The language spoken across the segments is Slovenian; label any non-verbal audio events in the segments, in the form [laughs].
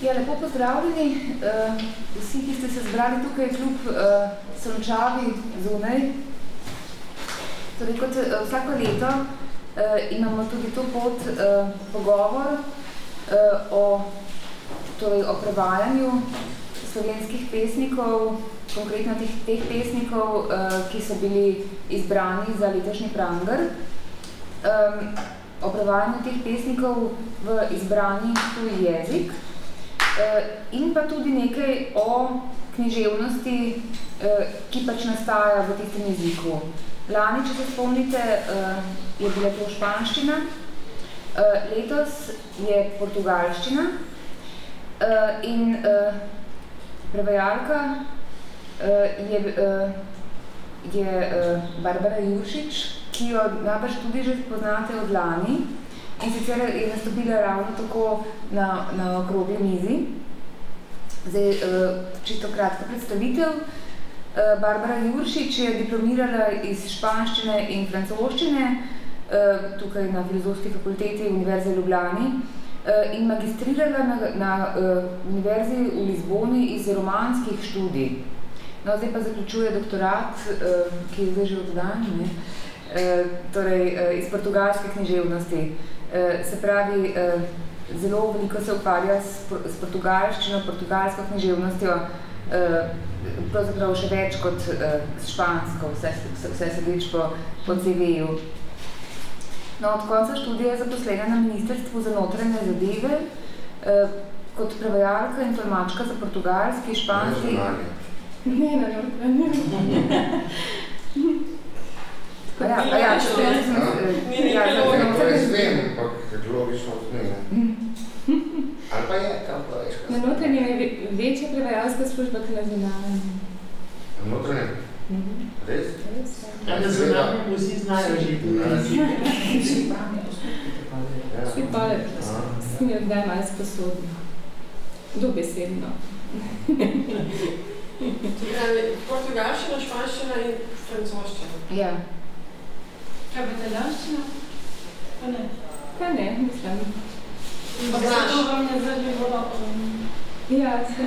Ja, lepo pozdravljeni uh, vsi, ki ste se zbrali tukaj kljub uh, sončavi zunaj. Torej, kot uh, vsako leto uh, imamo tudi to pot uh, pogovor uh, o, torej, o prevajanju slovenskih pesnikov, konkretno teh, teh pesnikov, uh, ki so bili izbrani za letošnji pranger. Um, o prevajanju teh pesnikov v izbrani tuji jezik. Eh, in pa tudi nekaj o književnosti, eh, ki pač nastaja v tistem jeziku. Lani, če se spomnite, eh, je bila to španščina, letos je portugalščina in prevajalka je, je Barbara Juršič, ki jo najbrž tudi že poznate od lani, In sicer je nastopila ravno tako na, na okrogli mizi. Zdaj, uh, čisto kratka predstavitev. Uh, Barbara Juršič je diplomirala iz španščine in francoščine uh, tukaj na Filozofski fakulteti Univerze Ljubljani in magistrirala na, na Univerzi v Lizboni iz romanskih študij. No, zdaj pa zaključuje doktorat, ki je zdaj že oddan, ne? Uh, torej iz portugalske književnosti. Eh, se pravi, eh, zelo veliko se ukvarja s, s portugalščino, portugalsko književnostjo, eh, pravzaprav še več kot s špansko, vse, vse sedeč po, po CV-ju. No, od konca študija je zaposlena na Ministrstvu za notranje zadeve kot prevajalka in tolmačka za portugalski, španski... Ne, ne, ne, ne, ne. [laughs] Ja, ja, ja, če ja, ja, ja, to res vem, ampak logično tudi ne. [laughs] Ali pa je, kam pa veš? Na notranji je večja prevajalska služba, ki na zunanjem. Na notranji? Mhm. Res? Res, ja. Ja, na zunanjem vsi znajo žiti. Vsi pravi. Vsi pale, s njim odgaj malo sposobni. Dobesedno. Portugalščina, španščina in francoščina. Ja. Kaj pa italijanščina? Pa ne. Pa ne, mislim. Pa znaš. To vam je zdaj bilo Ja, se.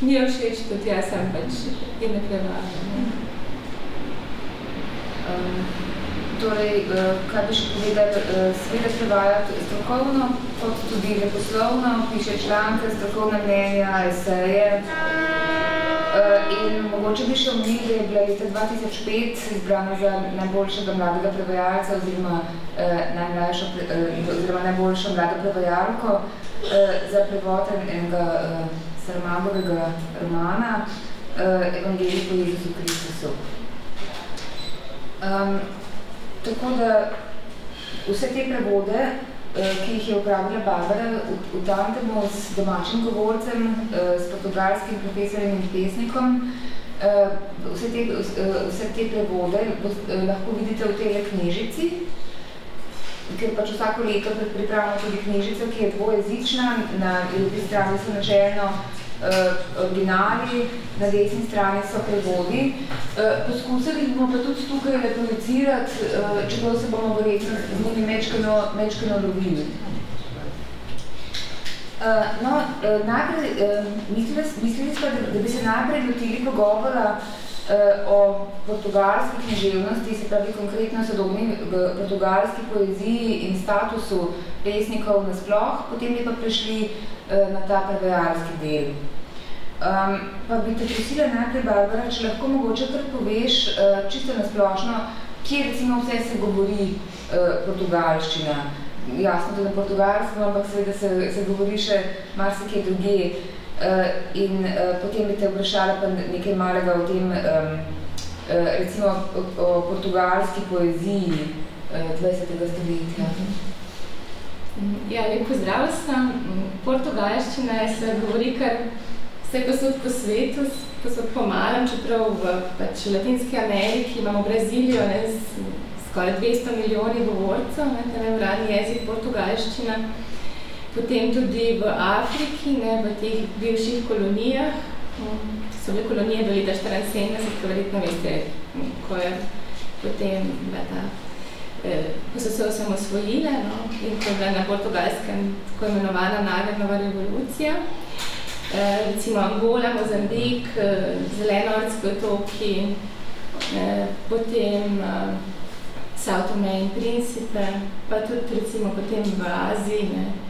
Mi je všeč tudi, jaz sem pač in ne prevažam. Um, torej, uh, kaj bi še povedal, uh, seveda prevaja strokovno, kot tudi leposlovno, piše članke, strokovne mnenja, eseje. Uh, in mogoče bi še omenili, da je bila leta 2005 izbrana za najboljšega mladega prevajalca oziroma, uh, uh, oziroma najboljšo mlado prevajalko uh, za prevod enega uh, Saramagovega romana uh, Evangelij po Jezusu Kristusu. Um, tako da vse te prevode Eh, ki jih je upravila Barbara v, v tandemu s domačim govorcem, eh, s portugalskim profesorjem in pesnikom. Eh, vse te, vse te prevode lahko vidite v tej knjižici, ker pač vsako leto pripravimo tudi knjižico, ki je dvojezična, na ljubi strani so načelno originali, na desni strani so prevodi. Uh, poskusili bomo pa tudi tukaj reprodicirati, uh, čeprav se bomo verjetno z njimi mečkano, mečkano dobili. Uh, no, uh, najprej, uh, mislili, mislili smo, da, da bi se najprej lotili pogovora uh, o portugalski književnosti, se pravi konkretno sodobni portugalski poeziji in statusu pesnikov nasploh, potem je pa prišli uh, na ta prevajalski del. Um, pa bi te prosila najprej, Barbara, če lahko mogoče kar poveš uh, čisto nasplošno, kje recimo vse se govori uh, portugalščina. Jasno, da na portugalskem, ampak seveda se, se govori še marsikaj druge. Uh, in uh, potem bi te vprašala pa nekaj malega o tem, uh, recimo o, o portugalski poeziji uh, 20. stoletja. Ja, lep pozdrav sem. Portugalščina se govori kar vse posod po svetu, posod po malem, čeprav v pač Latinski Ameriki imamo Brazilijo ne, z skoraj 200 milijoni govorcev, ne, tam je vradni jezik portugalščina, potem tudi v Afriki, ne, v teh bivših kolonijah, so bile kolonije do leta 74, ko verjetno veste, ko je potem bila ta ko so se osamosvojile no, in ko je bila na portugalskem tako imenovana nagrnova revolucija. Recimo Angola, Mozambik, Zelenortski otoki, potem Sao Tome in Principe, pa tudi recimo potem v Aziji, ne,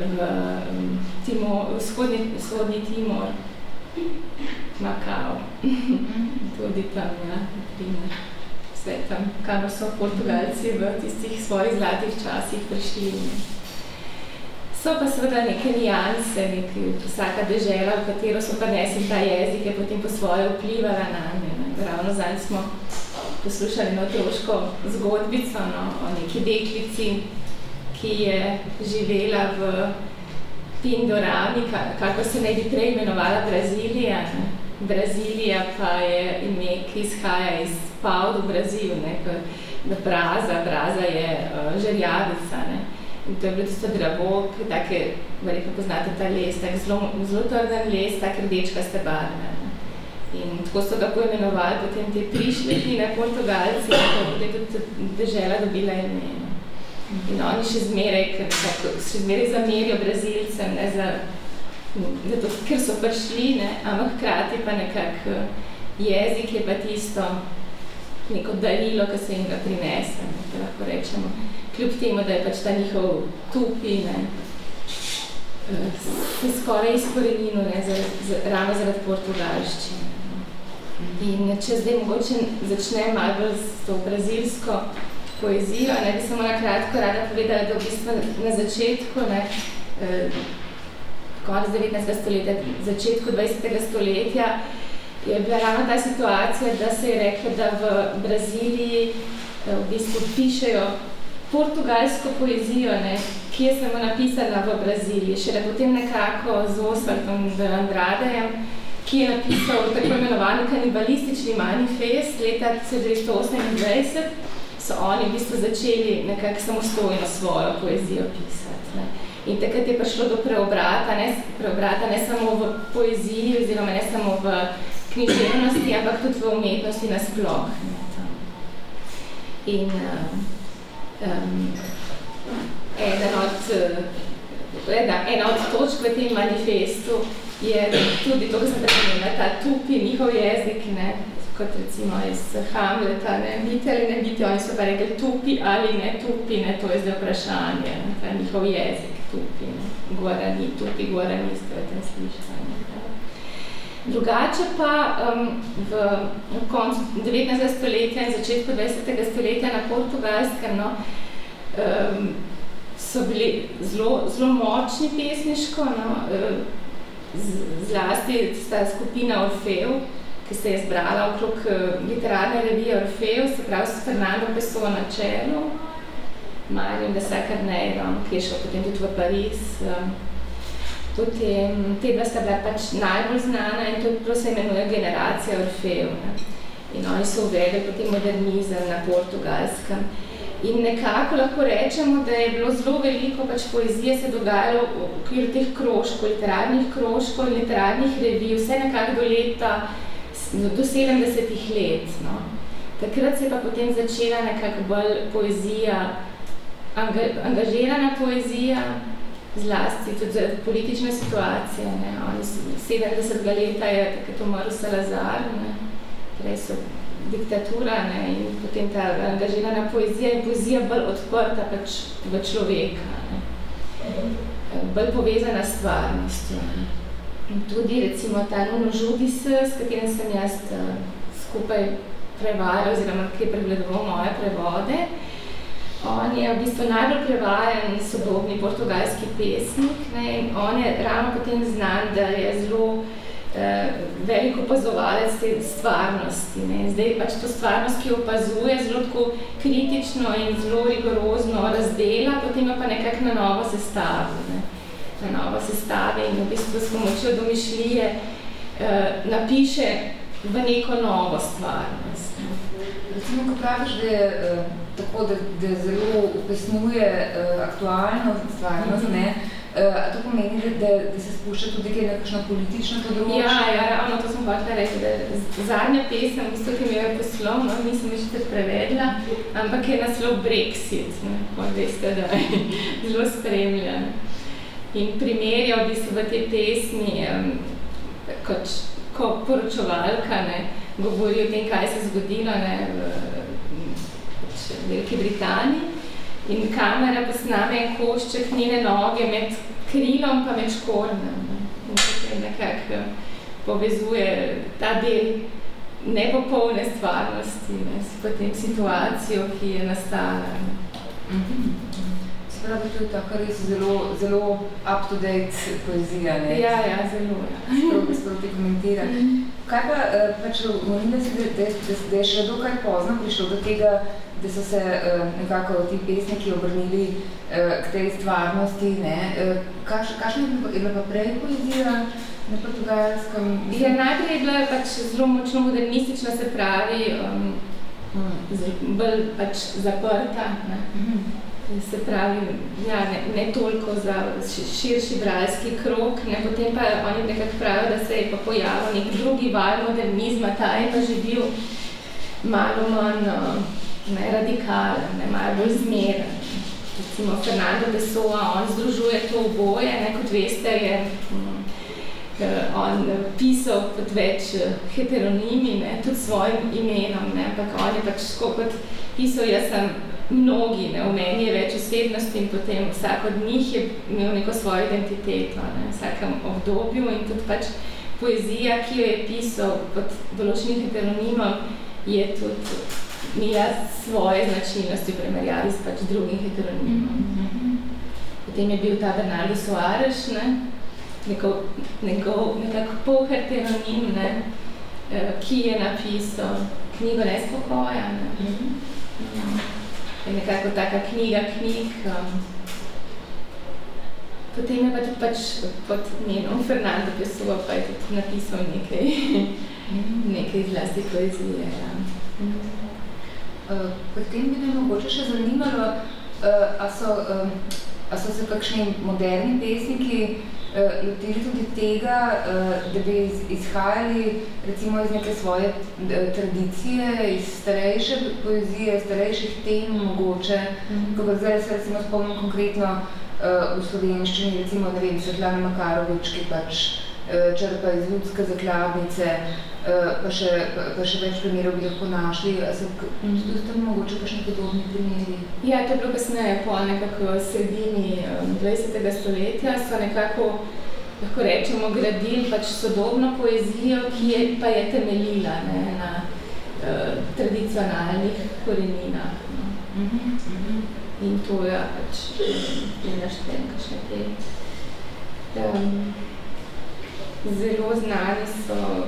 v Timo, vzhodni, vzhodni Timor, Makao, tudi tam, ja, primer, vse tam, kamor so Portugalci v tistih svojih zlatih časih prišli. So pa seveda neke nijanse, nek, vsaka dežela, v katero so prinesli ta jezik, je potem po svoje vplivala na ne. Ravno zanj smo poslušali eno otroško zgodbico no, o neki deklici, ki je živela v Pindorami, kako se naj bi prej imenovala Brazilija. Ne. Brazilija pa je ime, ki izhaja iz Pau do Brazil, ne, Braza, Braza je uh, žerjavica. Ne. In to je bilo tisto drevo, take, verjetno poznate ta les, tak zelo, zelo trden les, tak rdečkaste barve. In tako so ga poimenovali potem te prišleki na Portugalci, tako je tudi dežela dobila ime. In oni še zmeraj, ker, tako, še zmeraj zamerijo Brazilcem, ne, za, zato, ker so prišli, ne, ampak hkrati pa nekako jezik je pa tisto neko darilo, ki se jim ga prinese, ne, da lahko rečemo. Kljub temu, da je pač ta njihov tupi, ne, se skoraj izkorenilo, ne, za, za, ravno zaradi portugalščine. In če zdaj mogoče začnem malo bolj s to brazilsko poezijo, ne bi samo na kratko rada povedala, da v bistvu na začetku, ne, eh, konec 19. stoletja, začetku 20. stoletja, je bila ravno ta situacija, da se je rekla, da v Braziliji eh, v bistvu pišejo portugalsko poezijo, ne, ki je samo napisana v Braziliji. Šele potem nekako z Osvaltom Andradejem, ki je napisal tako imenovani kanibalistični manifest leta 1928, so oni v bistvu začeli nekako samostojno svojo poezijo pisati. Ne. In takrat je prišlo do preobrata ne, preobrata ne samo v poeziji oziroma ne samo v književnosti, ampak tudi v umetnosti nasploh. In um, ena od, ena, ena od točk v tem manifestu je tudi to, ko sem prepomenila, ta tupi, njihov jezik, ne, kot recimo iz Hamleta, ne, biti ali ne biti, oni so pa rekli tupi ali ne tupi, ne, to je zdaj vprašanje, ne, ta njihov jezik, tupi, ne, gora ni, tupi, gora ni, skrati slišanje. Drugače pa um, v, v koncu 19. stoletja in začetku 20. stoletja na Portugalskem no, um, so bili zelo, zelo močni pesniško, no, um, zlasti sta skupina Orfev, ki se je zbrala okrog eh, literarne revije Orfev, se pravi s Fernando Pessoa na čelu, Marion de Sacarneiro, ki je šel potem tudi v Pariz. Eh, tudi te dva sta bila pač najbolj znana in to se imenuje generacija Orfev. Ne. In oni so uvedli potem modernizem na portugalskem. In nekako lahko rečemo, da je bilo zelo veliko pač poezije se dogajalo v okviru teh krožkov, literarnih krožkov, literarnih revij, vse nekako do leta, do 70-ih let. No. Takrat se je pa potem začela nekako bolj poezija, anga, angažirana poezija, zlasti tudi za politične situacije. Ne. Oni 70 leta je takrat umrl Salazar, ne. Torej so diktatura ne, in potem ta angažirana poezija in poezija bolj odprta pač v človeka, ne. bolj povezana s stvarnostjo. In tudi recimo ta Nuno Žudis, s katerim sem jaz uh, skupaj prevajal oziroma ki je pregledoval moje prevode, on je v bistvu najbolj prevajan sodobni portugalski pesnik ne, in on je ravno potem znan, da je zelo eh, velik opazovalec te stvarnosti. Ne. Zdaj pač to stvarnost, ki opazuje, zelo tako kritično in zelo rigorozno razdela, potem pa nekako na novo sestavi. Ne. Na novo sestavi in v bistvu s pomočjo domišljije eh, napiše v neko novo stvarnost. Recimo, ko praviš, da je uh, tako, da, da zelo upesnuje uh, aktualno stvarnost, mm -hmm. ne, uh, a to pomeni, da, da se spušča tudi kaj na kakšno politično področje? Ja, ja, ono, to sem hočela reči, da zadnja pesem, isto, ki mi jo je poslal, no, nisem še te prevedla, ampak je naslov Brexit, ne, veste, da je [laughs] zelo spremlja. In primerja v bistvu v tej pesmi, um, kot, ko poročevalka ne, govori o tem, kaj se je zgodilo ne, v, v Veliki Britaniji, in kamera posname en košček njene noge med krilom pa med škornjem. In tukaj nekako povezuje ta del nepopolne stvarnosti ne, s potem situacijo, ki je nastala. Mm -hmm. Spravi, to je tako res zelo, zelo up-to-date poezija, ne? Ja, ja, zelo, ja. Spravi komentira. Mm -hmm. Kaj pa, eh, pač, molim, da, da, da, da je še dokaj pozno prišlo do tega, da so se uh, nekako ti pesniki obrnili uh, k tej stvarnosti. Ne? Uh, kaš, kakšna je bila pa prej poezija na portugalskem? Ja, najprej je bila pač zelo močno modernistična, se pravi, um, hmm. bolj pač zaprta. Ne? Hmm. Se pravi, ja, ne, ne toliko za širši bralski krok, ne, potem pa oni nekako pravijo, da se je pa pojavil nek drugi val modernizma, ta je pa že bil malo manj uh, ne, radikalen, ne, malo bolj zmeren. Recimo Fernando Pessoa, on združuje to oboje, ne, kot veste, je um, on pisal kot več eh, heteronimi, ne, tudi svojim imenom, ne, ampak on je pač kot pisal, jaz sem mnogi, ne, v meni je več osebnosti in potem vsak od njih je imel neko svojo identiteto, ne, v vsakem obdobju in tudi pač poezija, ki jo je pisal pod določenim heteronimom, je tudi imela svoje značilnosti v primerjavi s pač drugim heteronimom. Mm -hmm. Potem je bil ta Bernardo Soares, ne, nekov, nekov, nekako pol heteronim, ne, eh, ki je napisal knjigo Nespokoja. Ne. Mm -hmm. Je nekako taka knjiga knjig. Um, potem je pa tudi pač pod njenom Fernando Pessoa pa je tudi napisal nekaj, mhm. nekaj zlasti poezije. Ja. -hmm. Eh, potem bi me mogoče še zanimalo, uh, a, so, um, a so se kakšni moderni pesniki uh, lotili tudi tega, uh, da bi izhajali recimo iz neke svoje uh, tradicije, iz starejše poezije, starejših tem mogoče, mm -hmm. kako zdaj se recimo spomnim konkretno v slovenščini, recimo, ne vem, Svetlana Makarovič, ki pač črpa iz ljudske zakladnice, Eh, pa še, pa, še več primerov bi lahko našli. So tudi tam mogoče kakšni podobni primeri? Ja, to je bilo kasneje, po nekako sredini 20. stoletja, so nekako, lahko rečemo, gradili pač sodobno poezijo, ki je, pa je temeljila ne, na uh, tradicionalnih koreninah. No. Uh -huh, uh -huh. In to je pač, je naštem, kakšne te. Um, zelo znani so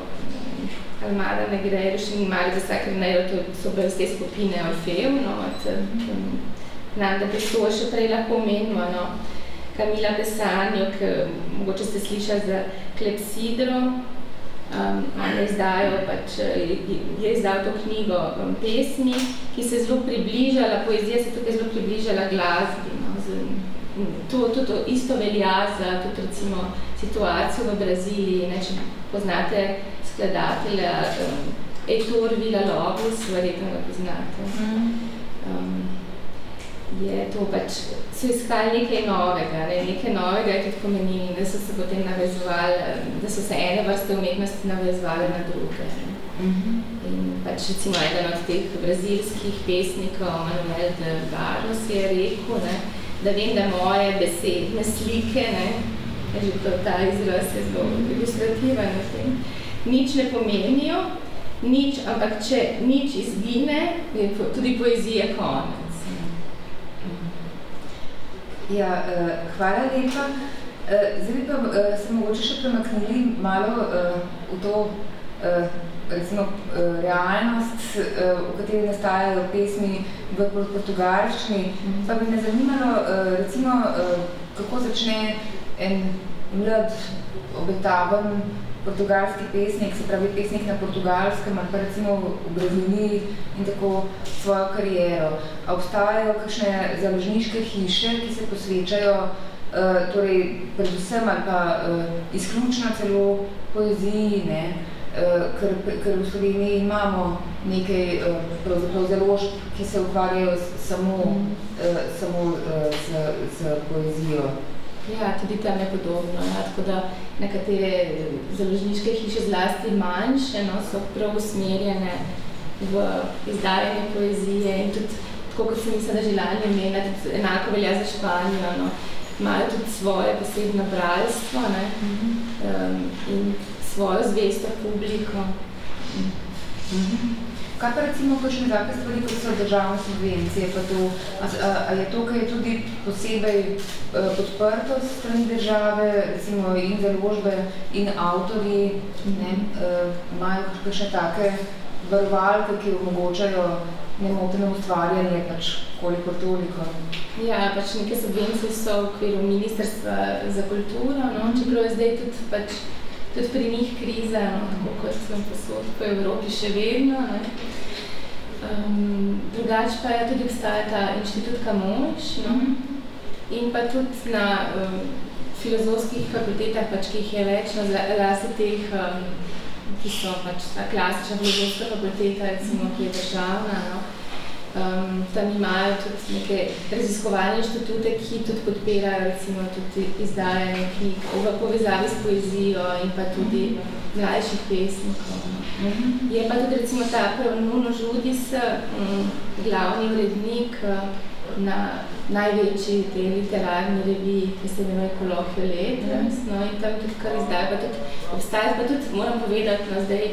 Almada Negreirus in Mário da Sacrineiro, to so bile te skupine Orfeu, no, od um, Nanda Pessoa, še prej lahko omenimo, no, Kamila Pesanjo, ki mogoče ste slišali za Klepsidro, um, on je izdajo, pač, je izdal to knjigo um, pesmi, ki se je zelo približala, poezija se tukaj zelo približala glasbi, no, to, to, to isto velja za tudi recimo situacijo v Braziliji, ne, če poznate skladatelja um, Eitor Villa-Lobos, verjetno ga poznate. Um, je to pač, so iskali nekaj novega, ne? nekaj novega je tudi pomenili, da so se potem navezovali, da so se ene vrste umetnosti navezovali na druge. Ne? In pač recimo eden od teh brazilskih pesnikov, Manuel de Barros, je rekel, ne? Da vem, da moje besedne slike, ne? že to, ta izraz je zelo ilustrativen v tem, nič ne pomenijo, nič, ampak če nič izgine, je tudi poezija konec. Ja, uh, hvala lepa. Uh, zdaj pa uh, se mogoče še premaknili malo uh, v to uh, recimo, uh, realnost, uh, v kateri nastajajo pesmi v portugalščini. Mm -hmm. Pa bi me zanimalo, uh, recimo, kako začne en mlad, obetaven portugalski pesnik, se pravi pesnik na portugalskem ali pa recimo v Braziliji in tako svojo kariero. A obstajajo kakšne založniške hiše, ki se posvečajo uh, torej predvsem ali pa uh, izključno celo poeziji, ne, uh, ker, ker v Sloveniji imamo nekaj pravzaprav založb, ki se ukvarjajo samo, uh, samo z, z poezijo. Ja, tudi tam je podobno. Ja. Tako da nekatere založniške hiše zlasti manjše no, so prav usmerjene v izdajanje poezije in tudi, tako kot sem mislila, da že lani imela, tudi enako velja za Španijo, no, imajo tudi svoje posebno bralstvo ne, mm -hmm. um, in svojo zvesto publiko. Kaj pa recimo kakšne take stvari, kot so državne subvencije, pa to, a, a, a je to, kaj je tudi posebej uh, podprto strani države, recimo in založbe in avtorji, ne, uh, imajo kakšne take varovalke, ki omogočajo nemoteno ustvarjanje, pač koliko toliko? Ja, pač neke subvencije so v okviru Ministrstva za kulturo, no, čeprav je zdaj tudi pač tudi pri njih kriza, no, tako kot sem posod po Evropi še vedno. Ne. Um, drugač pa je tudi obstaja ta inštitut Kamoč no, mm -hmm. in pa tudi na um, filozofskih fakultetah, pač, ki jih je več, no, zlasti teh, um, ki so pač ta klasična filozofska fakulteta, recimo, ki je državna, no, Um, tam imajo tudi neke raziskovalne inštitute, ki tudi podpirajo recimo tudi izdajanje knjig v povezavi s poezijo in pa tudi mlajših pesnikov. Mm -hmm. Je pa tudi recimo ta Nuno Žudis, um, glavni urednik na največji te literarni reviji, ki se imenuje Colloquio Letters, no, in tam tudi kar izdaja, pa tudi obstaja, pa tudi moram povedati, no, zdaj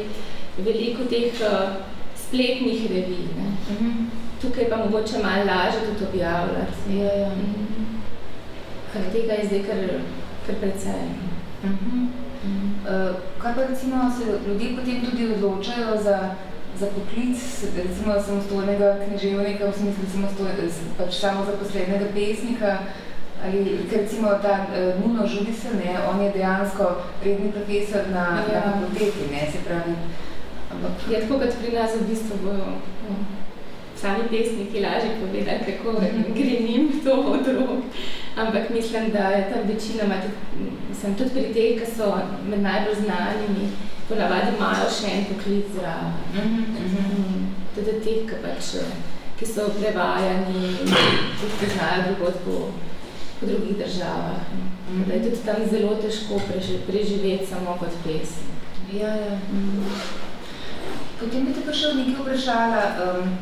veliko teh uh, spletnih revij. Ne. Mm -hmm tukaj pa mogoče malo lažje tudi objavljati. Ja, ja. Kar tega je zdaj kar, kar precej. Uh -huh. uh, kaj pa recimo se ljudje potem tudi odločajo za, za poklic, recimo samostojnega književnika, v smislu pač samo zaposlednega pesnika, ali recimo ta uh, Nuno Žudisel, ne, on je dejansko redni profesor na, ja. na fakulteti, ne, se pravi. Ampak... Je tako, kot pri nas v bistvu bojo. Ja sami pesniki lažje povedali, kako gre njim to od rok. Ampak mislim, da je tam večinoma, mislim, tudi pri teh, ki so med najbolj znanimi, ponavadi imajo še en poklic zraven. Mm -hmm. Tudi teh, ki, pač, ki so prevajani, tudi priznajo drugod po, po drugih državah. Mm -hmm. Da je tudi tam zelo težko preživeti samo kot pesnik. Ja, ja. Mm -hmm. Potem bi te pa še nekaj vprašala. Um,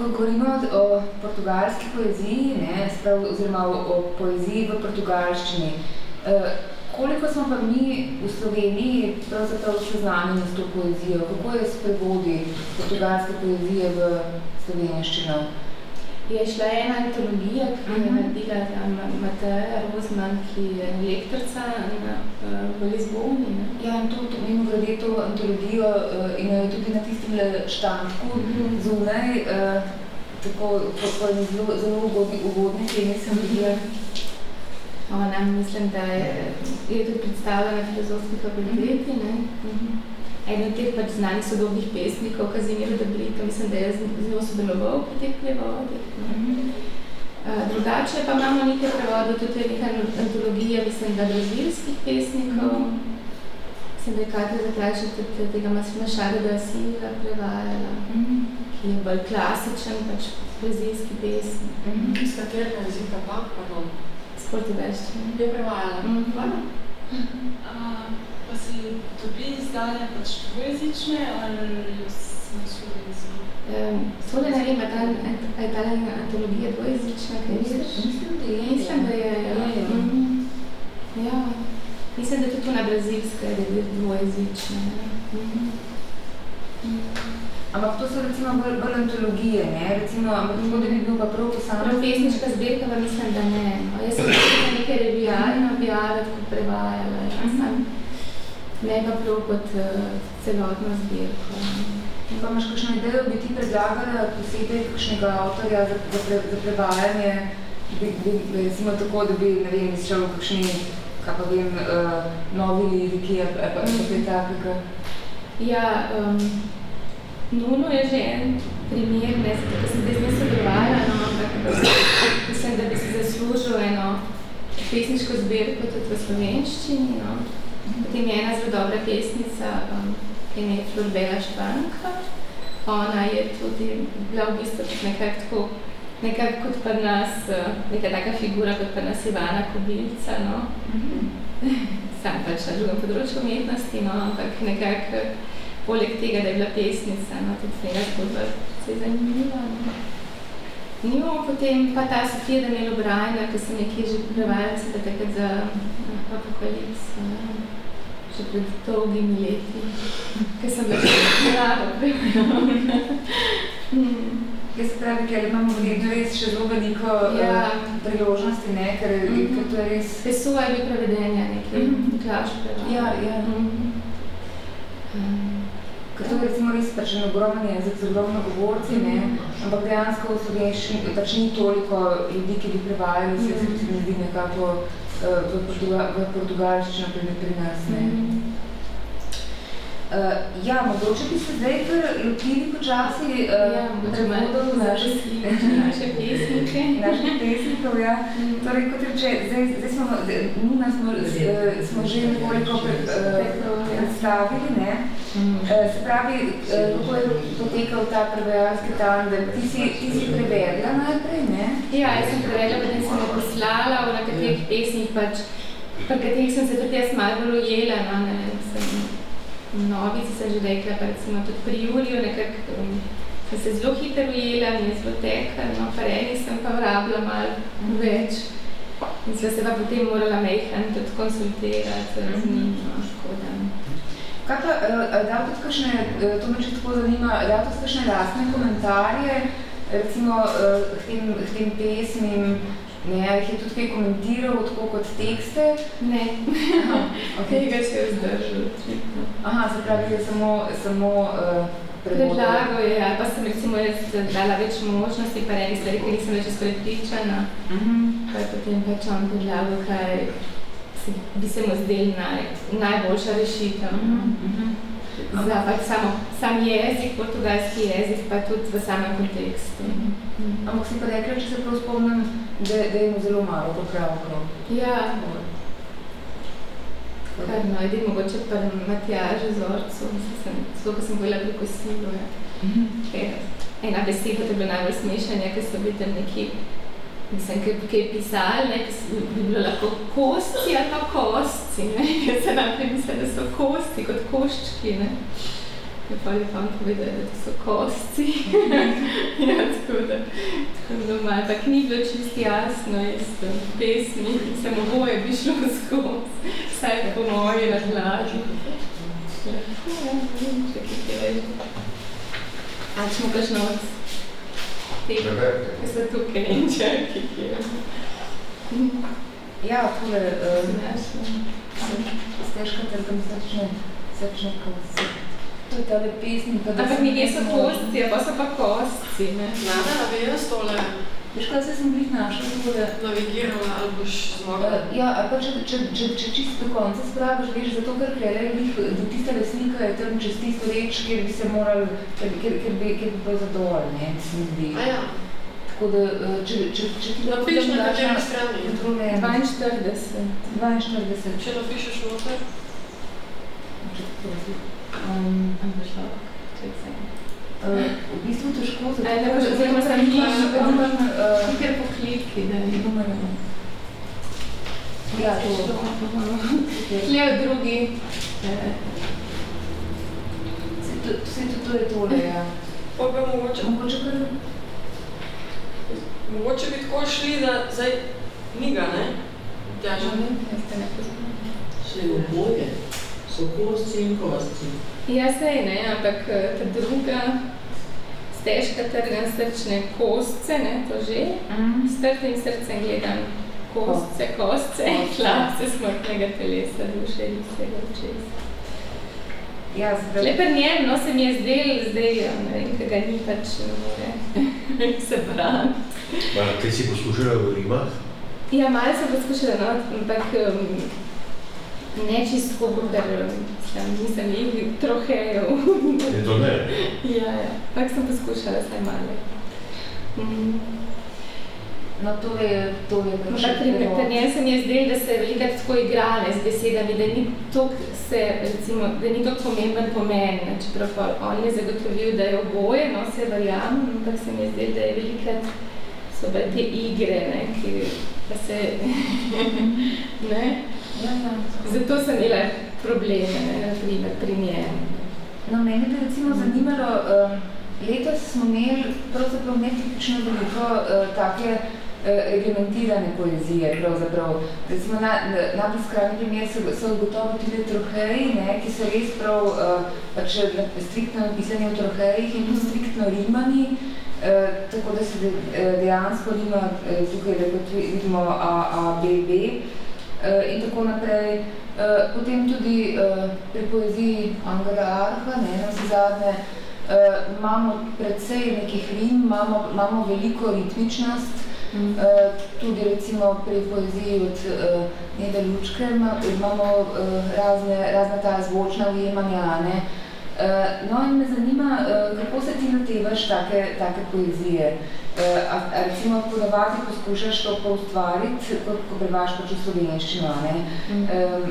Ko govorimo o portugalski poeziji, ne, sprav, oziroma o, o poeziji v portugalščini, eh, koliko smo pa mi v Sloveniji pravzaprav seznanjeni s to poezijo? Kako je s prevodi portugalske poezije v slovenščino? Je šla ena antologija, ki je mhm. -huh. naredila Mateja Rozman, ki je lektorca na, v Lizboni. Ne? Ja, in to, to mimo grede to antologijo uh, in je tudi na tistem štanku mhm. -huh. zunaj, uh, tako po, po zelo, zelo ugodni, ugodni temi sem videla. Ona, mislim, da je, je tudi predstavljena na filozofski fakulteti. Ne? Uh mhm. Eden od teh pač znanih sodobnih pesnikov, Kazimir Dobrito, mislim, da je z njo sodeloval pri teh prevodih. Mm -hmm. uh, drugače pa imamo nekaj prevodov, tudi neka antologija, mislim, da brazilskih pesnikov. Mm -hmm. Mislim, da je Katja Zatrača tudi tega Mašada da Silva prevajala, mm -hmm. ki je bolj klasičen, pač brazilski pesnik. Mm -hmm. S katerega jezika pa, pardon? S portugalščine. Je prevajala. Mm -hmm. Hvala. -hmm pa si dobi izdanje pač dvojezične ali samo slovenski? Um, to ne vem, je ta antologija dvojezična, kaj misliš? Mislim, da je. Mislim, da je. Ja. Ja. Mm. ja. Mislim, da je tudi na brazilska, da je dvojezična. Ja. Mm. Mm. Ampak to so recimo bolj, bolj antologije, ne? Recimo, ampak tako, da bi bil pa prav posamezno. Prav pesniška zbirka, pa mislim, da ne. No, jaz sem nekaj revijalno objavljati, ko prevajala ne ga prav kot eh, celotno zbirko. In pa imaš kakšno idejo, bi ti predlagala posebej kakšnega avtorja za, za, pre, za prevajanje, bi, bi, bi, recimo tako, da bi, ne vem, izšel kakšni, kaj pa vem, uh, novi liki, pa kaj mhm. takega? Ja, um, Nuno je že en primer, ne, ki sem zdaj ne sodelovala, no, ampak mislim, da bi si zaslužil eno pesniško zbirko tudi v slovenščini, no Potem je ena zelo dobra pesnica, um, ime Florbela Španka. Ona je tudi bila v bistvu nekako tako, nekako kot pa nas, uh, neka taka figura kot pa nas Ivana Kobilica, no. Mm -hmm. Sam pač na drugem področju umetnosti, no, ampak nekako poleg tega, da je bila pesnica, no, tudi njega zgodba se je zanimiva. No njo, potem pa ta Sofija Daniel Obrajna, ki sem nekje že prevajala, se takrat za apokalips, že pred dolgimi leti, ki sem bila še rada Kaj se pravi, ker imamo vedno res še zelo veliko eh, ja. priložnosti, ne? Ker, mm -hmm. ker mhm. to je res... Pesova je prevedenja nekaj, mm -hmm. Klavš prevajala. Ja, ja. Mm -hmm. um ker to je recimo res pač en ogromen jezik z ogromno govorci, ne? ampak dejansko v slovenščini pač ni toliko ljudi, ki bi prevajali, se tudi ljudi nekako eh, v, portugal, v portugalščino pri, pri nas. Ne? Mm. Uh, ja, mogoče bi se zdaj kar lotili počasi eh, ja, uh, prevodov naših pesnikov. [laughs] Naših pesnikov, ja. Mhm. Torej, kot reče, zdaj, zdaj smo, Nina smo, uh, smo že nekoliko pred, uh, predstavili, ne? Uh, se pravi, uh, kako je potekal ta prevajalski tandem? Ti si, ti si prevedla najprej, ne? Ja, jaz sem prevedla, potem sem jo poslala v nekaterih pesmih, pač, pri katerih sem se tudi jaz malo bolj ujela, no, ne? novici sem že rekla, pa recimo tudi pri Juliju nekako um, sem se zelo hitro ujela, mi je zelo tekla, no pa eni sem pa vrabila malo več. In sva se pa potem morala mehran tudi konsultirati z mhm. njim, no, škoda. No. Kaj pa, eh, da tudi kakšne, eh, to me že tako zanima, da tudi kakšne lastne komentarje, recimo eh, k tem, k tem pesmim, Ne, ja, jih je tudi kaj komentiral, tako kot tekste? Ne, Aha, [laughs] okay. tega se je zdržal. Aha, se pravi, je samo, samo uh, Predlagal je, ali pa sem recimo jaz dala več možnosti, pa eni stvari, ki nisem več izprepričana. Uh mhm. -huh. Pa je potem pač on predlagal, kaj bi se mu zdel naj, najboljša rešitev. Uh -huh. Uh -huh. No, za pač samo, sam jezik, portugalski jezik, pa tudi v samem kontekstu. Mm -hmm. Ampak si pa rekla, če se prav spomnim, da, da je mu zelo malo popravkov. No. Ja. Kar no, najdi, mogoče pa Matjažu Zorcu, sem, to, ko sem bila pri kosilu. Ja. Mm -hmm. Ena beseda, to je bila najbolj smešanja, ker so bili tam neki mislim, ki, ki je pisal, ne, bi bilo lahko kosti ali pa kosti. Ne. [laughs] Jaz sem najprej mislila, da so kosti kot koščki. Ne. Ja, je pa je fant povedal, da so kosti. [laughs] ja, tako da, tako da malo, ampak ni bilo čisto jasno iz pesmi, samo boje bi šlo [laughs] skozi, vsaj po moji razlaži. Ja, ja, ja, ja, ja. A smo pač kakšno te tukaj in črki, ki je. Ja, tole, eh, stežka trgam srčne, srčne kosti. To je tale pesnika. Ampak nekje so kostje, pa so pa kosti, ne? Nada, veš tole. Veš, kaj se sem blih našla tole? Navigirala ali boš zmogla? Uh, ja, pa če, če, če, če čisto do konca spraviš, veš, zato ker krele je blih, eh, do tiste lesnika je tam čez tisto reč, kjer bi se moral, kjer, kjer, kjer, bi, kjer bi bil zadovolj, ne, se mi zdi. A ja. Tako da, eh, če, če, če ti ja, lahko tam daš na strani? 42. 42. Če napišeš noter? Če ti prosim. Um, v bistvu težko, zato ker nimaš kar po kliki, da ne bomo Ja, to [laughs] je drugi. Vse tudi to je tole, ja. Pa bi mogoče... Mogoče kar... Mogoče bi tako šli, da zdaj ni ga, ne? Tjaža. Ja, ne, ne, ne. Še oboje. So kosti in kosti. Ja, sej ne, ampak eh, ta druga stežka trgam srčne kostce, ne, to že. Mm. S trtim srcem gledam kostce, kostce, hlapce smrtnega telesa, duše in vsega očesa. Ja, zdaj... Le pri njem, no, se mi je zdel, zdaj, ja, ne vem, ki ga ni pač ne more [laughs] se braniti. Ti si poskušala v rimah? Ja, malo sem poskušala, no, ampak um, Ne čisto ker tam nisem igri trohejev. Je to ne? ja, ja. Ampak sem poskušala saj malo. Mm. No, to je, to je nekaj. Pač pri, pri njem se mi je zdelo, da se velikrat tako igrale z besedami, da ni tok se, recimo, da ni tok pomemben pomen, čeprav on je zagotovil, da je oboje, no, se verjamem, ampak se mi je zdelo, da je velikrat so bile te igre, ne, ki, pa se, [laughs] ne, zato sem imela probleme, naprimer, pri njej. No, meni bi recimo zanimalo, uh, letos smo imeli pravzaprav netipično veliko uh, take Eh, reglementirane poezije, pravzaprav. Recimo, na, na, na skrajni primer so, so gotovo tudi troheji, ne, ki so res prav uh, pač striktno napisani v trohejih in striktno rimani, uh, tako da se de, dejansko rima uh, tukaj, da kot vidimo A, A, B, B uh, in tako naprej. Uh, potem tudi uh, pri poeziji Angela Arha, ne, na zadnje, imamo predvsej nekih rim, imamo, imamo veliko ritmičnost, Mm. Tudi recimo pri poeziji od uh, Nede Lučke imamo uh, razne, razne ta zvočna ujemanja. Ne? Uh, no in me zanima, uh, kako se ti natevaš take, take poezije? Uh, a, a recimo podavati poskušaš to pa ustvariti, ko, prevaš pač v slovenščino, ne? Mm. Um,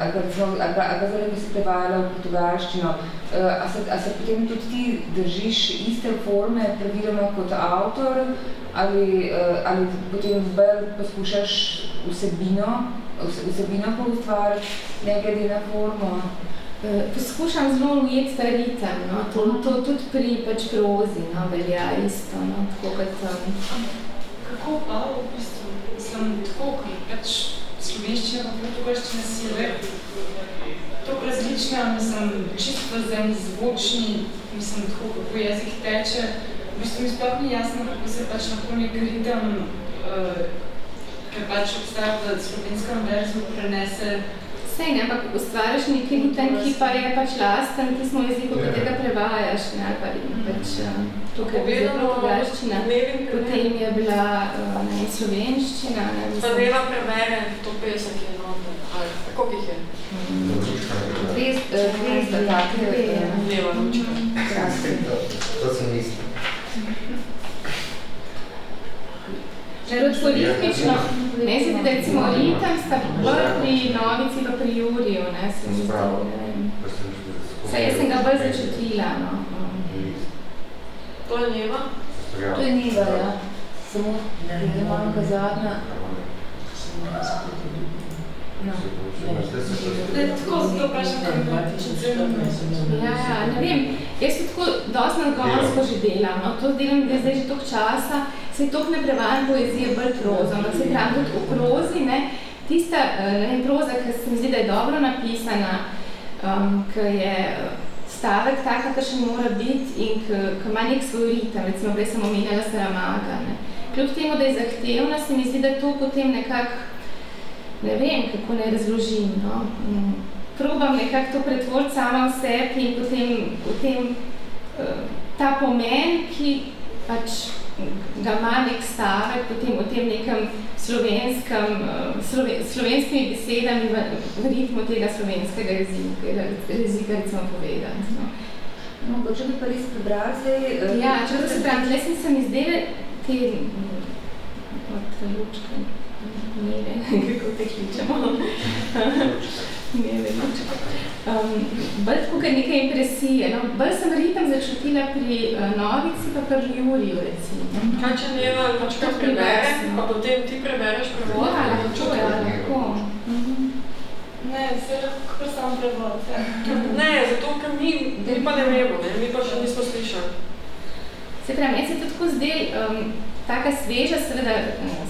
ali pa recimo, ali pa, ali pa zdaj, ko si prevajala v portugalščino, uh, a, se, a se potem tudi ti držiš iste forme, praviloma kot avtor, ali, uh, ali potem bolj poskušaš vsebino, vsebino pa ustvariti, ne glede na formo? Uh, poskušam zelo ujeti ta ritem, no? to, to tudi pri pač prozi no? velja isto, no? tako kot um... Kako pa v bistvu, mislim, tako, ki pač slovenščina pa portugalščina si je tako različna, mislim, čisto zemlji zvočni, mislim, tako kako jezik teče, v bistvu mi sploh ni jasno, kako se pač lahko nek ritem, uh, ker pač obstaja v slovenskem verzu, prenese Sej, ne, ampak ustvariš neki ritem, ki pa je pač lasten, ki smo jeziku, ki tega prevajaš, ne, ali pa pač uh, tukaj bi bila portugalščina, potem je bila uh, ne, slovenščina. Ne, pa dela prevere to pesem, ki je noter, ali kako jih je? Dve, dve, dve, dve, dve, To sem mislil. Tako ne se da recimo ritem sta bolj pri novici pa pri Juriju, ne, se mi zdi, ne vem. Saj jaz sem ga bolj začutila, no. To je njeva? To je njeva, ja. Samo, ne malo No. Ja, ja, ne vem, jaz tako dosti na gorsko že delam, no, to delam zdaj že toliko časa, se toliko ne prevajam poezije bolj prozo, ampak se pravim tudi v prozi, ne, tista, eh, ne proza, ki se mi zdi, da je dobro napisana, um, ki je stavek tak, kakršen mora biti in ki ima nek svoj ritem, recimo, prej sem omenjala Saramaga, ne. Kljub temu, da je zahtevna, se mi zdi, da to potem nekako ne vem, kako ne razložim. No. Mm. Probam nekako to pretvoriti sama v sebi in potem v tem, uh, ta pomen, ki pač ga ima nek stavek, potem v tem nekem slovenskem, uh, sloven, slovenskimi besedami v, v ritmu tega slovenskega jezika, jezika recimo povedati. No. No, če bi pa res prebrali zdaj... Uh, ja, če se pravim, tle sem se mi zdele te od lučke, ne vem, [laughs] kako te kličemo. [laughs] ne vem, um, bolj tako kar nekaj impresije. No, bolj sem ritem začutila pri uh, Novici pa pri Juriju, recimo. Kaj če Neva pač kaj prebere, pa potem ti prebereš prevod? Ja, lahko, ja, lahko. Ne, se lahko sam prevod. [laughs] ne, zato ker mi, mi pa ne vemo, ne? mi pa še nismo slišali. Se pravi, jaz se to tako zdaj, um, taka sveža, seveda,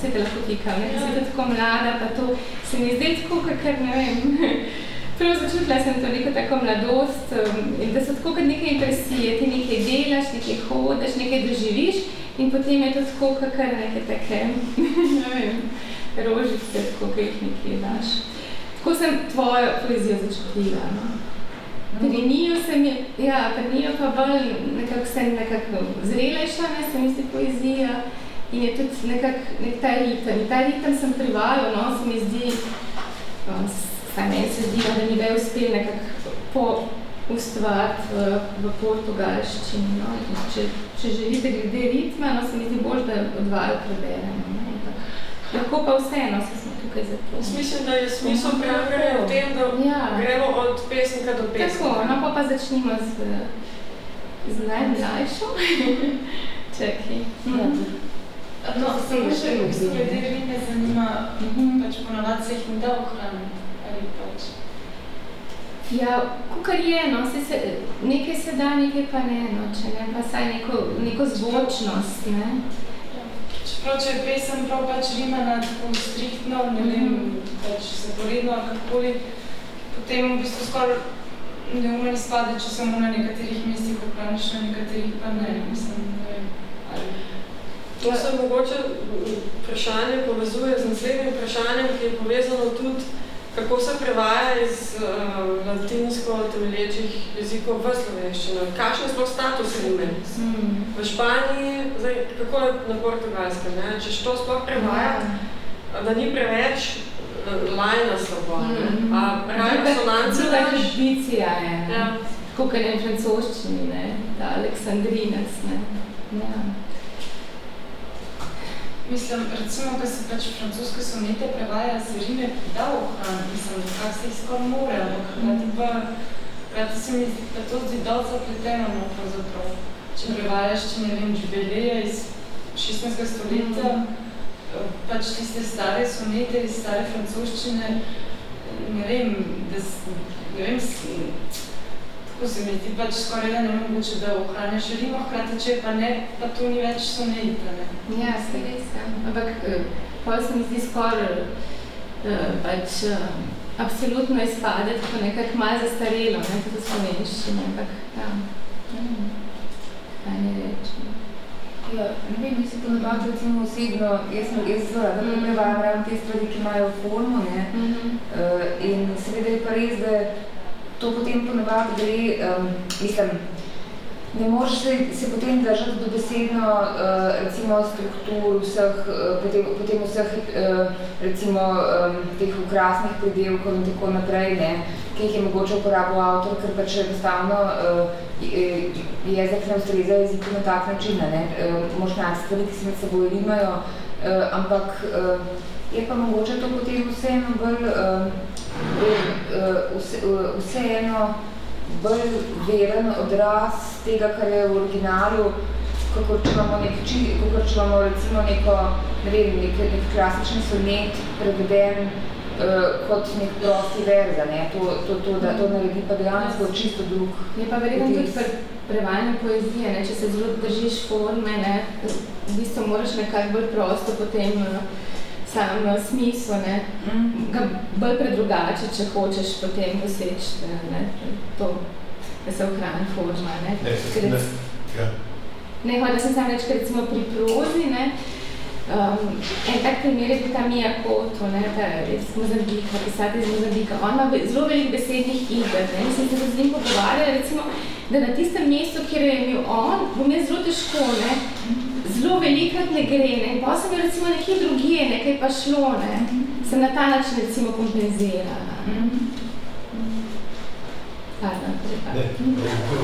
se te lahko klikam, ne, se tako mlada, pa to se mi zdaj tako, kakor, ne vem, [laughs] prav začutila sem to neko tako mladost, um, in da so tako kot neke impresije, ti nekaj delaš, nekaj hodaš, nekaj doživiš in potem je to tako, kakor neke take, [laughs] ne vem, rožice, tako, kaj jih nekaj daš. Tako sem tvojo poezijo začutila, no. Pri njiju sem je, ja, pri njiju pa bolj nekako sem nekako zrelejša, ne, se mi zdi poezija in je tudi nekak, nek ta ritem. In ta ritem sem privajal, no, se mi zdi, saj meni se zdi, da mi da je uspel nekako po, ustvariti v, v portugalščini. No? Če, če želite glede ritma, no, se mi zdi bolj, da odvajo preberemo. No? Lahko pa vseeno, se smo tukaj zato. Jaz mislim, da je smisel preagre v tem, da ja. gremo od pesnika do pesnika. Tako, no pa pa začnimo z, z najmlajšo. [laughs] Čekaj. Mm. No, samo še glede rime zanima, -hmm. pač ponovati se jih ne da ohraniti, ali pač. Ja, kukar je, no, se, se, nekaj se da, nekaj pa ne, no, če ne, pa saj neko, neko zvočnost, ne. Čeprav, če je pesem prav pač rimana tako striktno, ne vem, mm. pač zaporedno, kakoli, potem v bistvu skoraj neumno izpade, če samo na nekaterih mestih ohraniš, na nekaterih pa ne, mislim, ne vem, ali... To se mogoče vprašanje povezuje z naslednjim vprašanjem, ki je povezano tudi kako se prevaja iz uh, latinsko temelječih jezikov v slovenščino? Kakšen sploh status ima? Mm. V Španiji, zdaj, kako je na portugalskem, ne? če to sploh prevaja, mm. da ni preveč uh, lajna slabo, mm. a raje sonance daš? Tradicija je, ja. tako kaj je v francoščini, ne? ta Aleksandrinec, ne? Ja. Mislim, recimo, ko se pač francoske sonete prevaja, se Rime da ohraniti, mislim, kak se jih skoraj more, ampak hrati pa, hrati se mi da to zdi dol zapleteno, no, pravzaprav. Če prevajaš, če ne vem, Džbeleja iz 16. stoletja, mm. pač tiste stare sonete iz stare francoščine, ne vem, da, ne vem, Tako se mi zdi pač skoraj da nemogoče, da ohranjaš rimo, hkrati če pa ne, pa to ni več soneta, ne? Ja, se res, ja. Ampak eh, pol se mi zdi skoraj uh, pač uh, absolutno izpade tako nekako malo zastarelo, ne, tudi slovenščine, ampak ja. Kaj ne reči. Ja, ne vem, mislim, to nabaviti recimo osebno, jaz zelo rada, da prevajam ravno te stvari, ki imajo formu, ne, mm -hmm. uh, in seveda je pa res, da to potem ponavadi gre, um, mislim, ne moreš se, se potem držati do besedno, uh, recimo, struktur vseh, uh, potem, potem vseh, uh, recimo, um, teh ukrasnih predelkov in tako naprej, ne, ki jih je mogoče uporabil avtor, ker pač enostavno uh, jezik ne ustreza jeziku na tak način, ne, uh, možno stvari, ki se med seboj rimajo, uh, ampak uh, je pa mogoče to potem vseeno bolj uh, Eh, vse, eh, vseeno bolj veren odraz tega, kar je v originalu, kako če imamo, nek, kako če imamo recimo neko, ne vem, nek, nek klasični sonet preveden uh, kot nek prosti verza, ne? To, to, to, da to naredi pa dejansko čisto drug. Je pa verjetno tudi pre, prevajanje poezije, ne? če se zelo držiš forme, ne? v bistvu moraš nekako bolj prosto potem uh, sam smislu, ne, mm. ga bolj predrugače, če hočeš potem poseči, ne, to, da se ohrani forma, ne. Ne, Ker, ne, ja. Ne, sem sam reči, recimo pri prozi, ne, um, en tak primer je ta Mija Koto, ne, ta iz Mozambika, pisati iz Mozambika, on ima zelo veliko besednih iger, ne, in sem se z njim pogovarjala, recimo, da na tistem mestu, kjer je imel on, bom jaz zelo težko, ne, zelo velikrat ne gre, ne, in pa sem jo recimo nekje drugije, nekaj pa šlo, ne, sem na ta način recimo kompenzirala. Pardon, ne,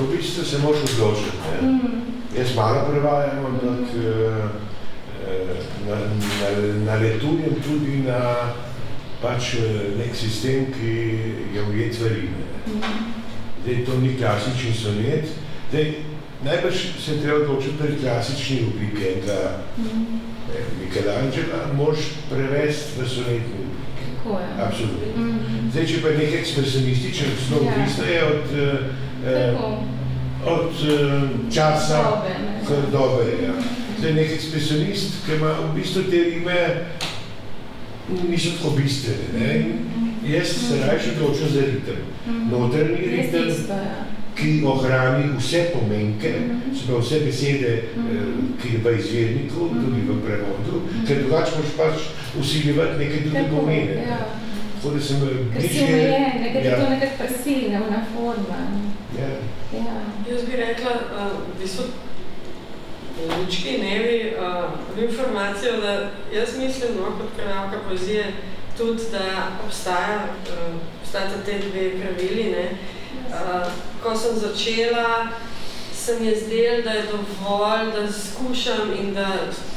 v bistvu se moraš odločiti, ne. Mm. Jaz malo prevajam, ampak mm. na, na, naletujem tudi na pač nek sistem, ki je ujet varine. Mm. Zdaj, to ni klasični sonet. Zdaj, Najbrž se treba odločiti pri klasični obliki enega mm. Michelangela, moraš prevesti v sonetni obliki. Tako je. Absolutno. Mm. Zdaj, če pa je nek ekspresionističen, zelo ja. odvisno je od, eh, od eh, časa, kar dobe. Ja. Zdaj, nek ekspresionist, ki ima v bistvu te rime, niso tako bistvene. Ne? Mm. Jaz se mm. rajši odločim za ritem. Mm. Notrni ritem. Isto, ja ki ohrani vse pomenke, mm -hmm. se vse besede, mm -hmm. ki je v izvirniku, mm -hmm. tudi v prevodu, mm -hmm. ker drugače moš pač usiljevati neke druge pomene. Ja. Tako da sem bližje... Ker si umejen, nekaj ja. to nekaj prisilne, una forma. Ja. ja. Jaz bi rekla, uh, v bistvu, Lučki nevi uh, informacijo, da jaz mislim, no, kot krajavka poezije, tudi, da obstaja, uh, obstajata te dve pravili, ne, uh, Uh, ko sem začela, se mi je zdel, da je dovolj, da skušam in da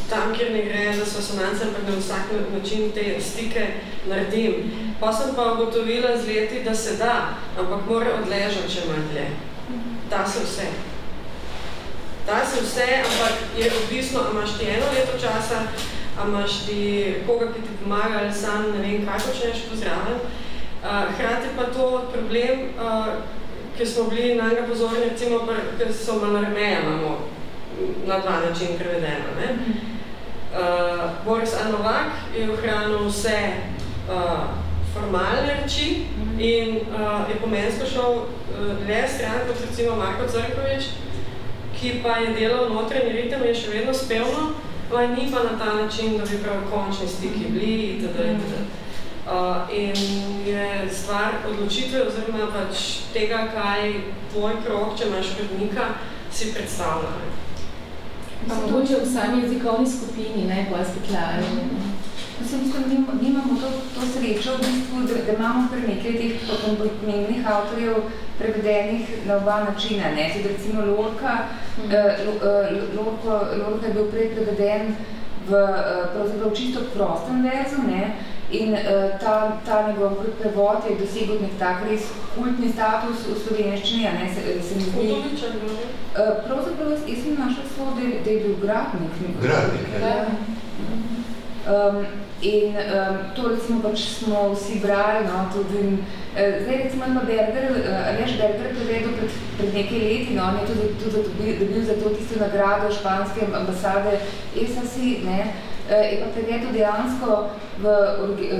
tam, kjer ne gre za svasonance, ampak na vsak način te stike naredim. Pa sem pa ugotovila z leti, da se da, ampak mora odležati, če ima dlje. Da se vse. Da se vse, ampak je odvisno, a imaš ti eno leto časa, a imaš ti koga, ki ti pomaga, ali sam ne vem, kaj počneš pozraven. Uh, hrati pa to problem, uh, ki smo bili na njega pozorni, recimo, ker so Malarmeja imamo na dva način prevedeno. Ne? Uh, Boris Anovak je ohranil vse uh, formalne reči in uh, je pomensko šel uh, le stran, kot recimo Marko Crkovič, ki pa je delal notranji ritem in je še vedno spevno, pa ni pa na ta način, da bi prav končni stiki bili itd. itd. Uh, in je stvar odločitve oziroma pač tega, kaj tvoj krok, če imaš prednika, si predstavlja. Pa mogoče v sami jezikovni skupini, ne, pa speklaži. Mislim, da nimamo to, to srečo, v bistvu, da, da imamo kar nekaj teh pomembnih avtorjev prevedenih na oba načina. Ne? Tudi recimo Lorka, mm. uh, Lorko, Lorka je bil prej preveden v uh, pravzaprav čisto prostem verzu, ne? In uh, ta, ta njegov prevod je dosegel nek tak res kultni status v slovenščini, a ne, se, se mi zdi... Uh, pravzaprav jaz sem našel svoj, da, da je bil gradnik. Gradnik, ja. Um, in um, to recimo pač smo vsi brali, no, tudi, uh, zdaj recimo ima Berger, uh, Aleš Berger prevedel pred, pred nekaj leti, no, on je tudi, tudi dobil, dobil za to tisto nagrado španske ambasade ESASI, ne, uh, je pa prevedel dejansko v,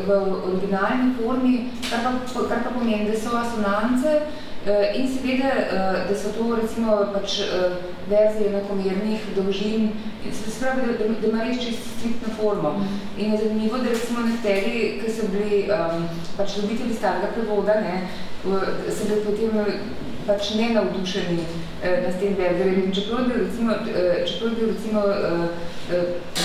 v originalni formi, kar pa, kar pa pomeni, da so asonance uh, in seveda, uh, da so to recimo pač uh, verzije enakomernih dolžin, se spravi, da, da, da ima res čisto striktno formo. Mm. In je zanimivo, da recimo nekateri, ki so bili um, pač ljubitelji starega prevoda, ne, se bili potem pač ne navdušeni eh, na tem Bergerjem. Čeprav je bil recimo, čeprav je bil recimo eh,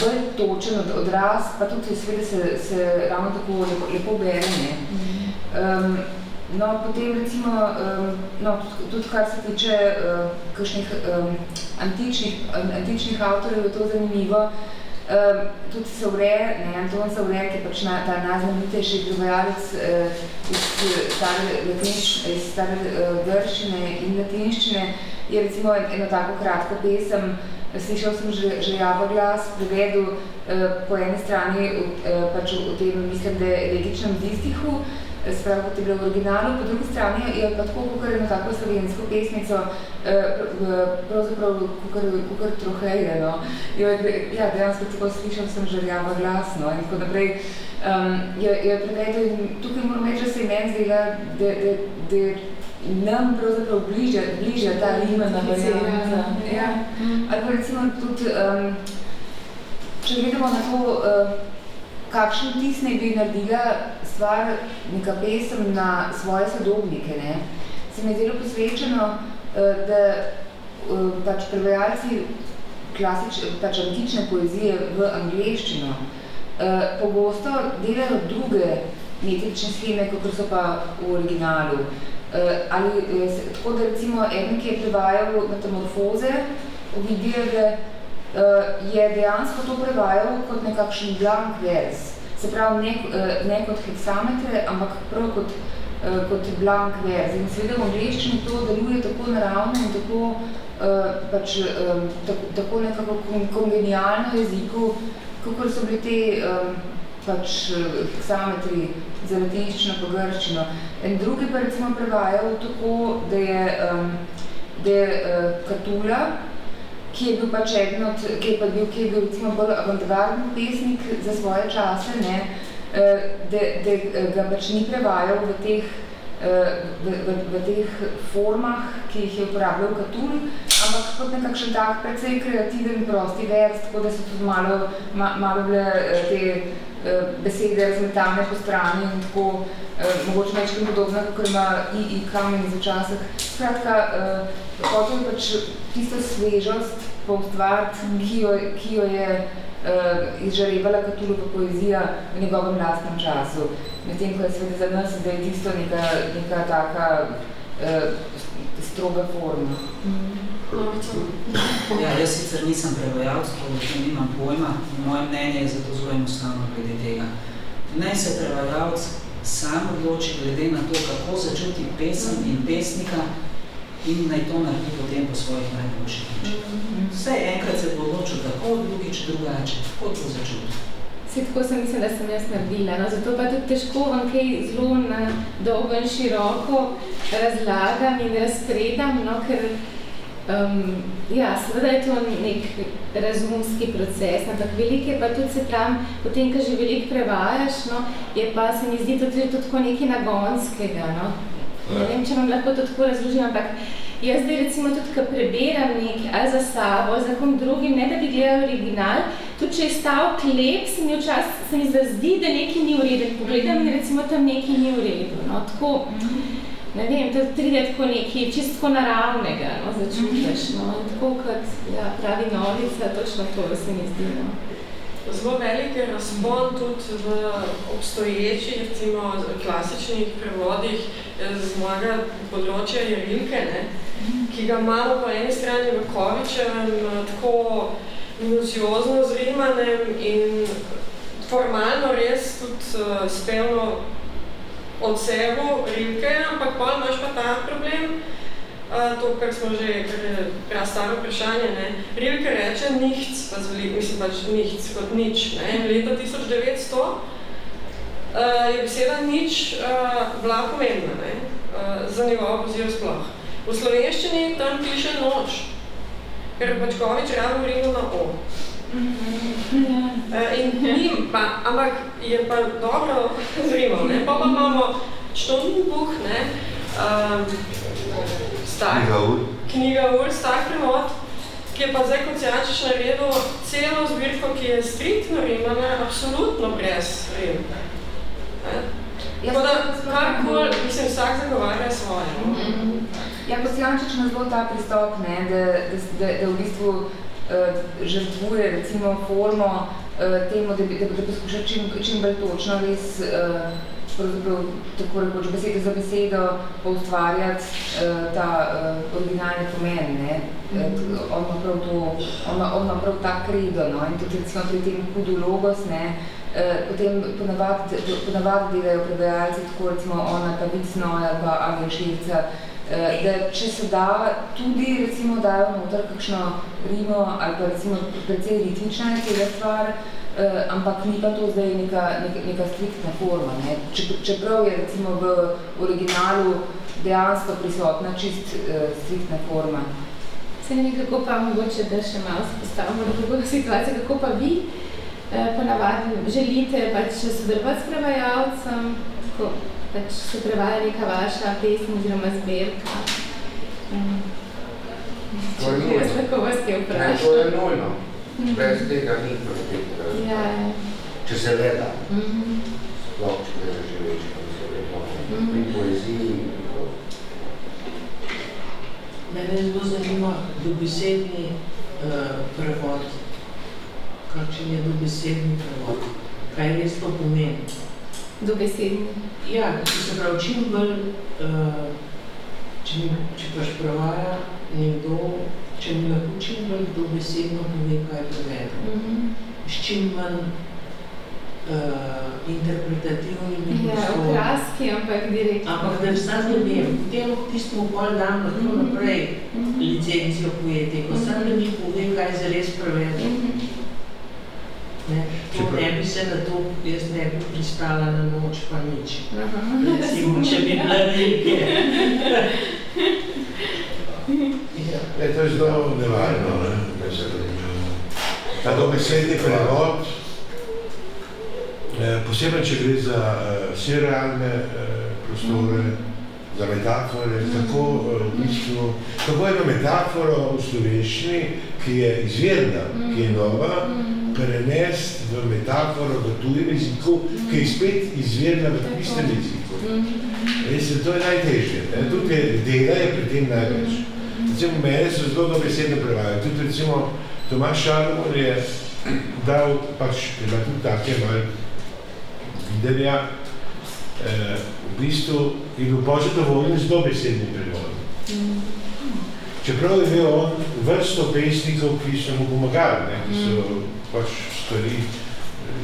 bolj točen od, odraz, pa tudi seveda se, se ravno tako lepo, lepo bere. Ne. Um, no, potem recimo, um, no, tudi kar se tiče uh, kakšnih um, antičnih, antičnih avtorjev, je to zanimivo, Um, tudi Saure, ne, Anton Saure, ki je pač na, ta najznamenitejši prevajalec uh, iz stare, latinš, iz stare uh, grščine in latinščine, je recimo eno tako kratko pesem, slišal sem že, že java glas, prevedel uh, po eni strani uh, pač v, tem, mislim, da je legičnem distihu, spravi, kot je bilo v originalu, po drugi strani je pa tako, kakor eno tako slovensko pesmico, eh, pravzaprav kakor troheje, no. Ja, dejansko tako slišal sem željava glasno in tako naprej. Um, je, je prevedel tukaj moram reči, da se je meni zdela, da, da, da nam pravzaprav bliža, bliža ta limena varianta. Ja. Ali pa recimo tudi, um, če gledamo na to, uh, kakšen tis ne bi naredila stvar, neka pesem na svoje sodobnike. Ne? Se mi je zelo posvečeno, eh, da eh, pač prevajalci klasič, pač antične poezije v angleščino eh, pogosto delajo druge metrične scheme, kot so pa v originalu. Ali, tako da recimo eden, ki je prevajal metamorfoze, vidijo, da je dejansko to prevajal kot nekakšen blank vers se pravi ne, eh, ne kot heksametre, ampak prav kot, eh, kot blank verz. In seveda v angliščini to deluje tako naravno in tako, eh, pač, tako, tako nekako kongenialno jeziku, kakor so bili te pač heksametri za latinščino pa grščino. En drugi pa recimo prevajal tako, da je, da je Katula, ki je bil pač eden od, ki je pa bil, ki je bil recimo bolj avantgardni pesnik za svoje čase, ne, eh, da, da ga pač ni prevajal v teh, eh, v, v, v teh formah, ki jih je uporabljal Katul, ampak kot nekakšen tak precej kreativen prosti vers, tako da so tudi malo, ma, malo bile eh, te besede razmetane po strani in tako eh, mogoče nečkem podobno, kako ima i, i kamen za časek. Skratka, eh, hotel je pač tisto svežost poustvariti, ki, ki jo je eh, izžarevala Katulova poezija v njegovem lastnem času. Medtem, ko je seveda za nas, da je tisto neka, neka taka stroga forma. Ja, jaz sicer nisem prevajalc, to nimam pojma, moje mnenje je zato zelo enostavno glede tega. Naj se prevajalc sam odloči glede na to, kako začuti pesem in pesnika in naj to naredi potem po svojih najboljših načinah. Vse enkrat se bo odločil tako, drugič drugače, kako to začuti. Vse tako sem mislim, da sem jaz naredila, no, zato pa tudi težko vam kaj zelo na dolgo in široko razlagam in razpredam, no, ker um, ja, seveda je to nek razumski proces, ampak veliko je pa tudi se tam, potem, ko že veliko prevajaš, no, je pa se mi zdi tudi, tudi tako nekaj nagonskega, no. Ne vem, če vam lahko to tako razložim, ampak jaz zdaj recimo tudi, ko preberam nek, ali za sabo, ali za kom drugim, ne da bi gledal original, tudi če je stal klep, se mi včasih se mi zazdi, da nekaj ni v redu. Pogledam in recimo tam nekaj ni v redu. No, tako, ne vem, to pride tako nekaj čisto naravnega, no, začutiš. No, tako kot ja, pravi novica, točno to se mi zdi. No. Zelo velik je razpon tudi v obstoječih, recimo klasičnih prevodih z mojega področja Jerilke, ne, ki ga imamo po eni strani v Kovičevem tako minuciozno zrimanem in formalno res tudi uh, spevno odsevu Rilke, ampak pol imaš pa ta problem, to, kar smo že, kar je staro vprašanje, ne. Rilke reče nichts, pa zvoli, mislim pač nichts, kot nič, ne. Leta 1900 uh, je beseda nič uh, bila pomembna, ne, uh, za njegovo poziv sploh. V slovenščini tam piše noč, ker pač Kovič rado vrino na o. Uh, in njim pa, ampak je pa dobro zrimal, ne, pa pa imamo Štonbuch, ne, um, star, knjiga ur, knjiga ur star premot, ki je pa zdaj kot Jančič naredil celo zbirko, ki je striktno rimana, absolutno brez rim. Tako da, karkoli, mislim, vsak zagovarja svoje. No? Mm -hmm. Ja, kot Jančič ima zelo ta pristop, ne, da, da, da, da v bistvu žrtvuje recimo formo uh, temu, da, da, da poskuša čim, čim bolj točno res pravzaprav tako rekoč besedo za besedo poustvarjati uh, ta originalni pomen, ne. On ima prav to, on on ima prav ta kredo, no, in tudi recimo pri tem hudu logos, ne, potem ponavadi, ponavadi delajo predajalci, tako recimo ona pa Vicno ali pa Agen Šilca, da če se da, tudi recimo dajo noter kakšno rimo ali pa recimo precej ritmična je cela stvar, Uh, ampak ni pa to zdaj neka, neka, neka striktna forma. Ne? Če, čeprav je recimo v originalu dejansko prisotna čist uh, striktna forma. Se ne kako pa mogoče, da še malo spostavimo drugo situacijo, kako pa vi eh, ponavadi želite pač sodelovati s prevajalcem, tako pač se prevaja neka vaša pesma oziroma zbirka. Um, to je nujno. Tako vas je vprašal. Ne, to je nujno. Brez tega ni projekta. Ja. Če se le da. Mm -hmm. Sploh, če ne živeč, pa se lepo. Mm -hmm. Pri poeziji. Mene zelo zanima dobesedni uh, prevod. Kakšen je dobesedni prevod? Kaj res to pomeni? Dobesedni? Ja, če se pravi, čim bolj, uh, če, če pač prevaja nekdo če mi lahko čim bolj dobesedno pove, kaj prevedem. Mm -hmm. S čim manj uh, interpretativnimi Ja, okraski, ampak direktno. Ampak da vsaj ne vem, potem tistemu pol dam lahko mm -hmm. naprej mm -hmm. licencijo poetiko, mm -hmm. sam da mi pove, kaj zares prevedem. Mm -hmm. Ne, to ne bi se na to, jaz ne bi pristala na noč, pa nič. Recimo, če bi bila nekaj. E, to je zelo nevarno, ne? Ta dobesedni prevod, eh, posebej, če gre za uh, surrealne uh, prostore, mm. Za metafore, mm. tako uh, v bistvu, kako eno metaforo v slovenščini, ki je izvirna, mm. ki je nova, mm. prenest v metaforo v tujem jeziku, mm. ki je spet izvirna v istem jeziku. Mm. Res, to je najtežje. Ne? Tudi dela je pri tem največ. Mm recimo, mene so zelo dobesedno prevajali. Tudi recimo Tomaš Šarmon je dal, pač ima tudi take malo videnja, eh, v bistvu je bil Bože dovoljen z dobesednim prevodom. Mm. Čeprav je imel on vrsto pesnikov, ki so mu pomagali, ne, ki so mm. pač stvari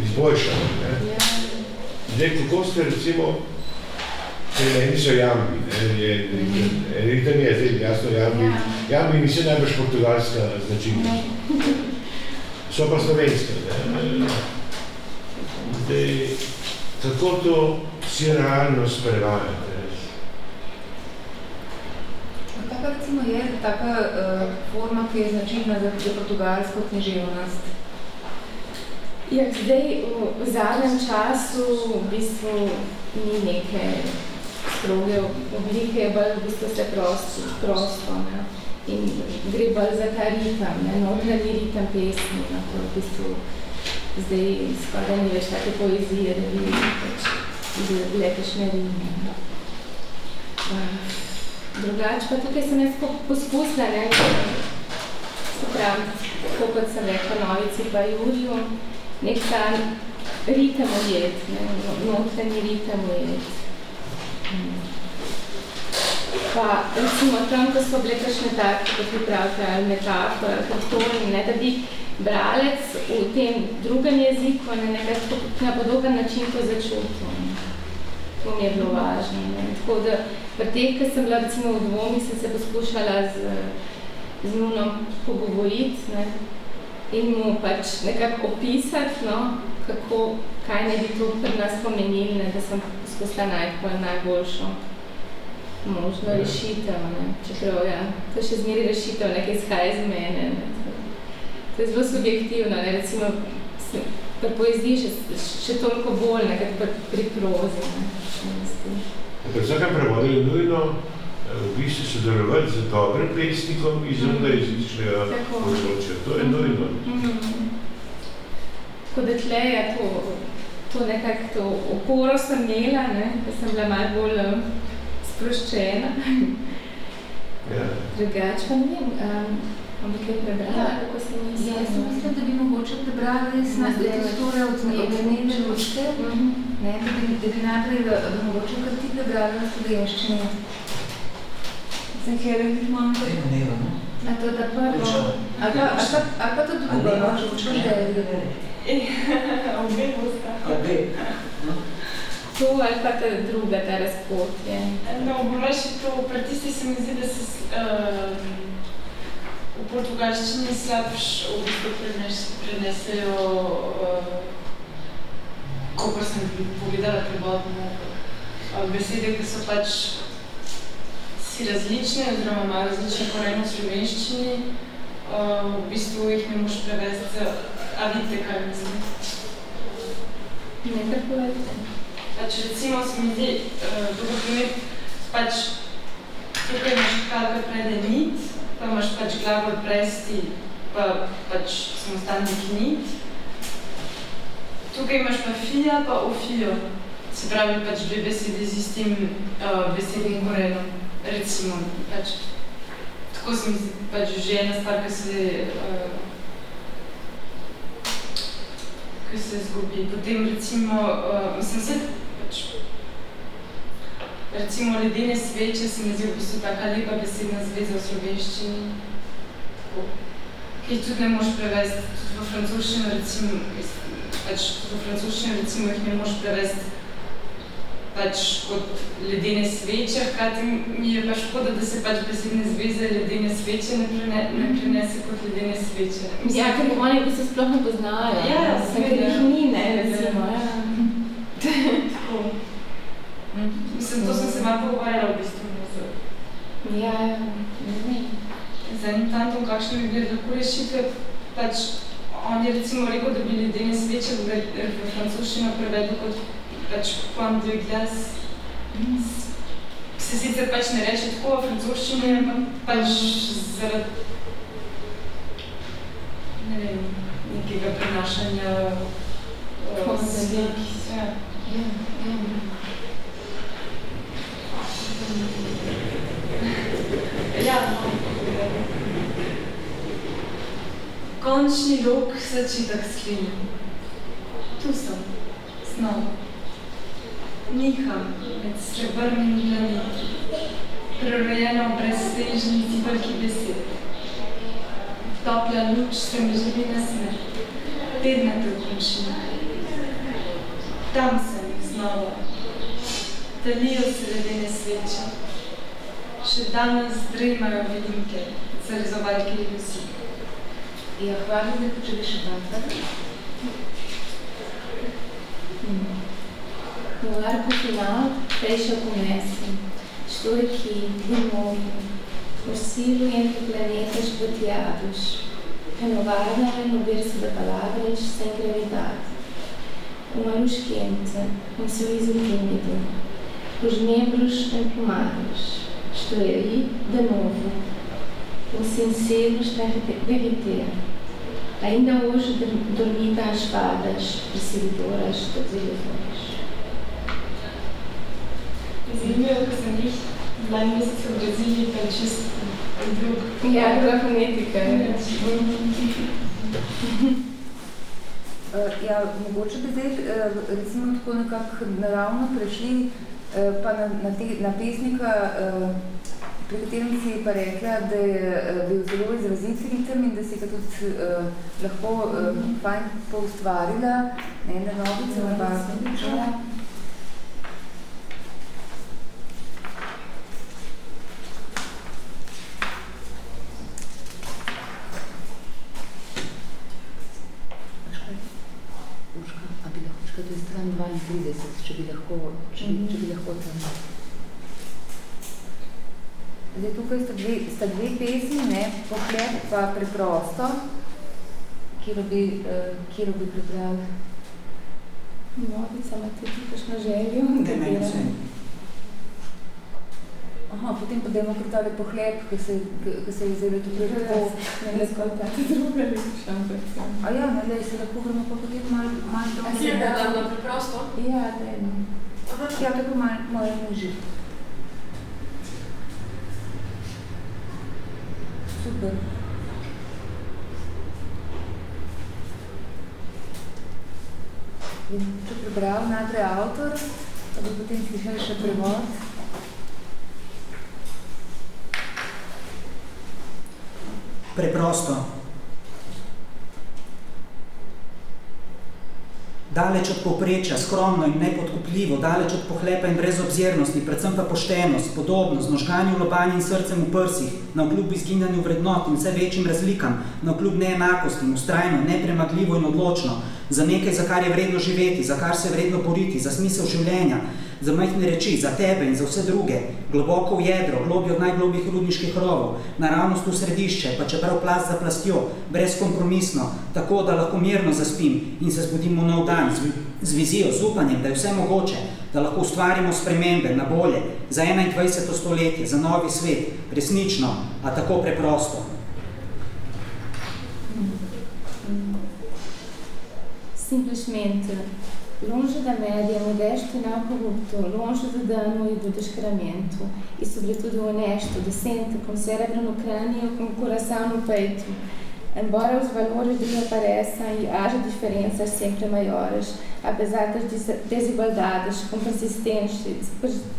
izboljšali. Ne. Ja. Zdaj, kako ste recimo, eni so jambi, ne, je, ritem je, zdaj, jasno, jambi, ja. jambi niso najbolj portugalska značinka. [laughs] So pa slovenska. Ne. Zdaj, kako to si realnost prevajate? Taka recimo je taka uh, forma, ki je značilna za, za portugalsko književnost? Ja, zdaj v, v zadnjem času v bistvu ni neke stroge oblike, je bolj v bistvu se prosto, prosto ne? in gre bolj za ta ritem, ne? notranji ritem pesmi, na to v bistvu zdaj skoraj ni več take poezije, da bi pač lepešnje rime. Uh, drugače pa tukaj sem jaz poskusila, ne, se pravi, tako kot sem rekla Novici pa Juriju, nek ta ritem ujet, ne, notranji ritem ujet. Pa recimo tam, ko so bile kakšne take, kot vi pravite, ali metafora, kartoni, ne, da bi bralec v tem drugem jeziku ne, nekaj na podoben način to začutil. To mi je bilo važno. Ne. Tako da pri teh, ki sem bila recimo v dvomi, sem se poskušala z, z Nunom pogovoriti ne, in mu pač nekako opisati, no, kako, kaj ne bi to pri nas pomenili, ne, da sem poskusila najbolj najboljšo možno rešitev. Ne. Čeprav, ja, to še zmeri rešitev, nekaj izhaja iz mene. Ne. To je zelo subjektivno, ne, recimo, pri poeziji še, še toliko bolj, nekaj pri prozi. Ne, Pri vsakem prevodu je nujno eh, v bistvu sodelovati z dobrim pesnikom iz mm. onda jezičnega področja. To je nujno. Mm. Tako da tle je to, to nekako to oporo sem imela, ne, da sem bila malo bolj eh, sproščena. Ja. Drugač pa ne vem, um, Ampak je prebrala, ja. kako se mi zdi. Ja, jaz mislim, da bi mogoče prebrala res na tore od Nemene Lučke, ne, da bi, da bi najprej da mogoče kar ti prebrala na slovenščini. Zdaj, kjer je biti manj kot... Ne, ne, ne. A to da prvo? A pa, a pa, a pa to drugo, no, Lučka, da je. Obe bosta. Obe. To ali pa ta druga, ta razpot je. No, moraš to, pri tisti se mi zdi, da se uh, v portugalščini slabš v bistvu prenesejo, uh, ko sem pogledala prevodno, uh, besede, ki so pač si različne, oziroma ima različne korene v slovenščini, uh, v bistvu jih ne moš prevesti, a vidite, kaj mislim? Ne, tako vedite. Pač recimo se mi zdi, uh, dobro primer, pač tukaj imaš kalka prede nit, pa imaš pač glagol presti, pa pač samostanni knit. Tukaj imaš pa fija, pa ofijo. Se pravi, pač dve besede z istim uh, besednim korenom. Recimo, pač, tako sem pač že ena stvar, ki se, uh, ki se zgubi. Potem recimo, uh, mislim se, pač, recimo ledene sveče se mi zdi v bistvu taka lepa besedna zveza v slovenščini, ki tudi ne moš prevesti, tudi v francoščino recimo, pač v francoščino recimo jih ne moš prevesti pač kot ledene sveče, hkrati mi je pa škoda, da se pač besedne zveze ledene sveče ne, prene, ne prenese kot ledene sveče. Mislim, ja, ker oni v bistvu sploh ne poznajo. Ja, seveda. Ker jih ni, ne, recimo, ja. Tako. Mislim, to sem se malo pogovarjala v bistvu. Ja, ja, ne. Z enim tantom, kakšne bi bili lahko rešitve, pač on je recimo rekel, da bi ljudje ne sveče v, v francoščino prevedli kot pač point de glace. Se sicer pač ne reče tako v francoščini, ampak pač zaradi ne vem, nekega prenašanja uh, slik. Ja. Ja, ja. Ja, no. Končni rok začetek sklenil. Tu sem, znova. niham med srebrnimi planeti, prerojena v brezstežni zibalki besed. Topla luč se mi živi na smrt, tednate v končini. Tam sem znova. Talijo se ledene sveče. Še danes dremajo velinke, zarezovalke ilusi. Ja, hvala, da če bi še dan No arco final fecha o comércio. Estou aqui, de novo, oscilo entre planetas prateados, renovada no berço de palavras sem gravidade. Uma luz quente, um sorriso tímido, os membros emplumados. Estou aí, de novo, o sincero está a derreter. Ainda hoje dormita as fadas perseguidoras das ilusões. Zanimivo, ker sem jih dva meseca v Braziliji, pa čist drug. Ja, bila fonetika. Ja, mogoče bi zdaj recimo tako nekako naravno prešli pa na, na, te, na pesnika, pri katerem si pa rekla, da je bil zelo izrazit ritem in da si ga tudi uh, lahko uh, fajn poustvarila, ne, na novice, na basno. stran 32, če bi lahko, če, mm -hmm. če bi lahko tam. Zdaj, tukaj sta dve, sta dve pesmi, ne, pohleb pa preprosto, kjer bi, uh, kjer bi prebral. Novica, imate tudi kakšno željo? Demencija. Aha, potem pa dajmo kar tale pohleb, ki se, ki se je zelo tukaj tako... Ne, ne, skoj ta [laughs] druga ampak... A ja, ne, lej, se lahko gremo pa potem malo mal druga. A si je da na preprosto? Ja, dajmo. Ja, tako malo mal muži. Super. In če prebral najprej avtor, pa bi potem slišali še prevod. Preprosto. Daleč od povprečja, skromno in nepodkupljivo, daleč od pohlepa in brezobzirnosti, predvsem pa poštenost, podobnost, možganju lobanje in srcem v prsih, na vkljub izginjanju vrednot in vse večjim razlikam, na vkljub neenakostim, ustrajno, nepremagljivo in odločno, za nekaj, za kar je vredno živeti, za kar se je vredno boriti, za smisel življenja, za majhne reči, za tebe in za vse druge, globoko v jedro, globje od najglobjih rudniških rovov, naravnost v središče, pa čeprav plast za plastjo, brezkompromisno, tako, da lahko mirno zaspim in se zbudimo nov dan z, z vizijo, z upanjem, da je vse mogoče, da lahko ustvarimo spremembe na bolje za 21. stoletje, za novi svet, resnično, a tako preprosto. Simplesmente longe da média, modesto e não corrupto, longe do dano e do descramento, e sobretudo honesto, decente, com cérebro no crânio, com coração no peito. Embora os valores desapareçam e haja diferenças sempre maiores, apesar das desigualdades, com persistência,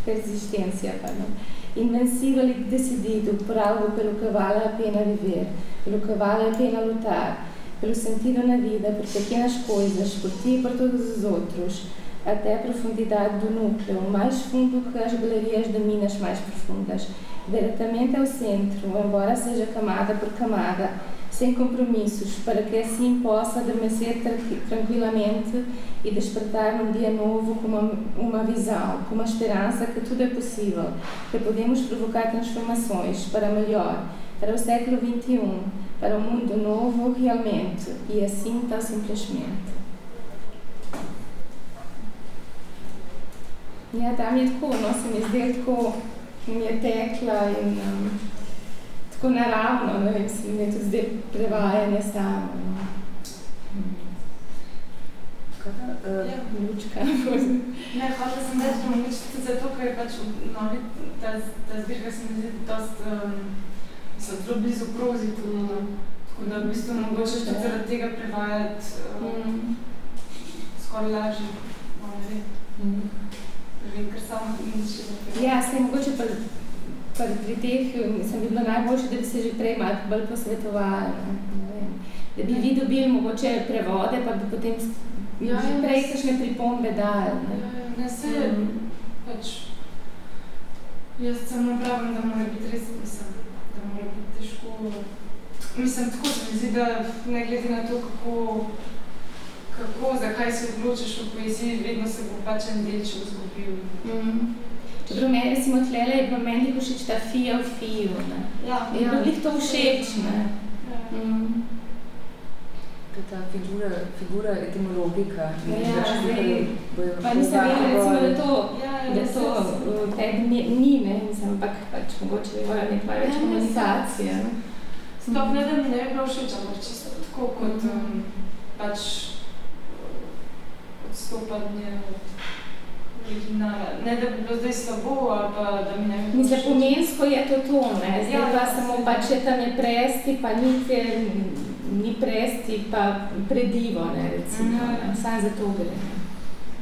persistência pardon, invencível e decidido por algo pelo que vale a pena viver, pelo que vale a pena lutar, pelo sentido na vida, por pequenas coisas, por ti e por todos os outros, até a profundidade do núcleo, mais fundo que as galerias de minas mais profundas, diretamente ao centro, embora seja camada por camada, sem compromissos, para que assim possa adormecer tranquilamente e despertar num dia novo com uma, uma visão, com uma esperança que tudo é possível, que podemos provocar transformações para melhor, para o século XXI, para um mundo novo realmente e assim tão simplesmente. Ja, tam je tako, no, se mi zdaj tako, mi je tekla in um, tako naravno, ne vem, se mi je tudi zdaj prevajanje samo. No. Uh, ja. Lučka. ne, hvala sem reči, mogoče tudi zato, ker je pač novi, ta, ta zbirka se mi zdi dost um, so zelo blizu prozi tudi, tako da v bistvu mogoče tudi zaradi tega prevajati mm. skoraj lažje, ne vem. Mm. samo Ja, se mogoče pa, pa pri teh, mislim, bi bilo najboljše, da bi se že prej malo bolj posvetovali. Da bi vi dobili mogoče prevode, pa bi potem ja, že prej kakšne pripombe dali. Ne, ja, ja, ne se, um, pač, jaz samo pravim, da mora biti res, mislim, da mora biti težko. Mislim, tako se mi zdi, da ne glede na to, kako kako, zakaj se odločiš v poeziji, vedno se bo pač en delček zgubil. Mm. Čeprav meni recimo tlele je bilo meni všeč ta fija v fiju, ne? Ja. Je bilo jih to všeč, ne? Ja. Mm. Ta figura, figura etimologika. Ja, zdaj, pa nisem vedela, recimo, da to, ja, ja, da to tebi ni, ne, mislim, ampak pač mogoče bi morali nekaj več ja, komunikacije. Sploh ne, da mi ne bi bilo všeč, ampak čisto tako kot um, pač odstopanje od originala. Ne, da bi bilo zdaj slabo, ali pa da mi ne bi Mislim, pomensko je to to, ne? Zdaj ja, pa samo pa, če tam je presti, pa niti ni presti, pa predivo, ne, recimo. Mm -hmm. Sam za to gre.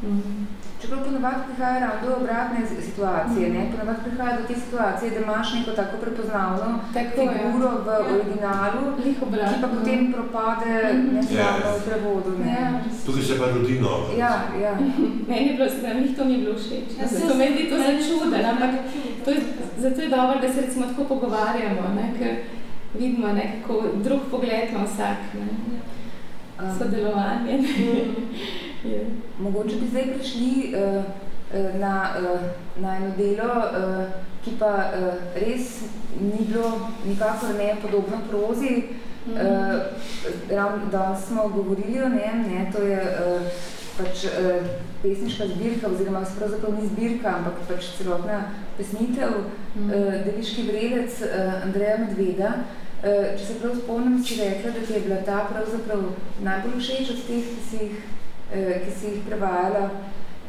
Mm. Čeprav ponovadi prihaja ravno do obratne situacije, ne? ponovadi prihaja do te situacije, da imaš neko tako prepoznavno tako figuro v ja. originalu, ki pa potem propade mhm. neslavno v prevodu. Ne? Ja. Tukaj se pa rodi novo. Ja, ja. [laughs] Meni je bilo strani, to mi je bilo všeč. Ja, zato me zdi to začuden, ampak to je, zato je dobro, da se recimo tako pogovarjamo, ne? ker vidimo nekako drug pogled na vsak. Ne? Sodelovanje. Um. [laughs] Mogoče bi zdaj prišli uh, na, uh, na eno delo, uh, ki pa uh, res ni bilo nikakor ne podobno prozi. Mm -hmm. uh, da smo govorili o njem, ne, to je uh, pač uh, pesniška zbirka, oziroma pravzaprav ni zbirka, ampak pač celotna pesnitev, mm -hmm. uh, Deviški vrelec uh, Andreja Medveda. Uh, če se prav spomnim, si rekla, da ti je bila ta pravzaprav najbolj všeč od teh, ki si jih eh, ki si jih prevajala.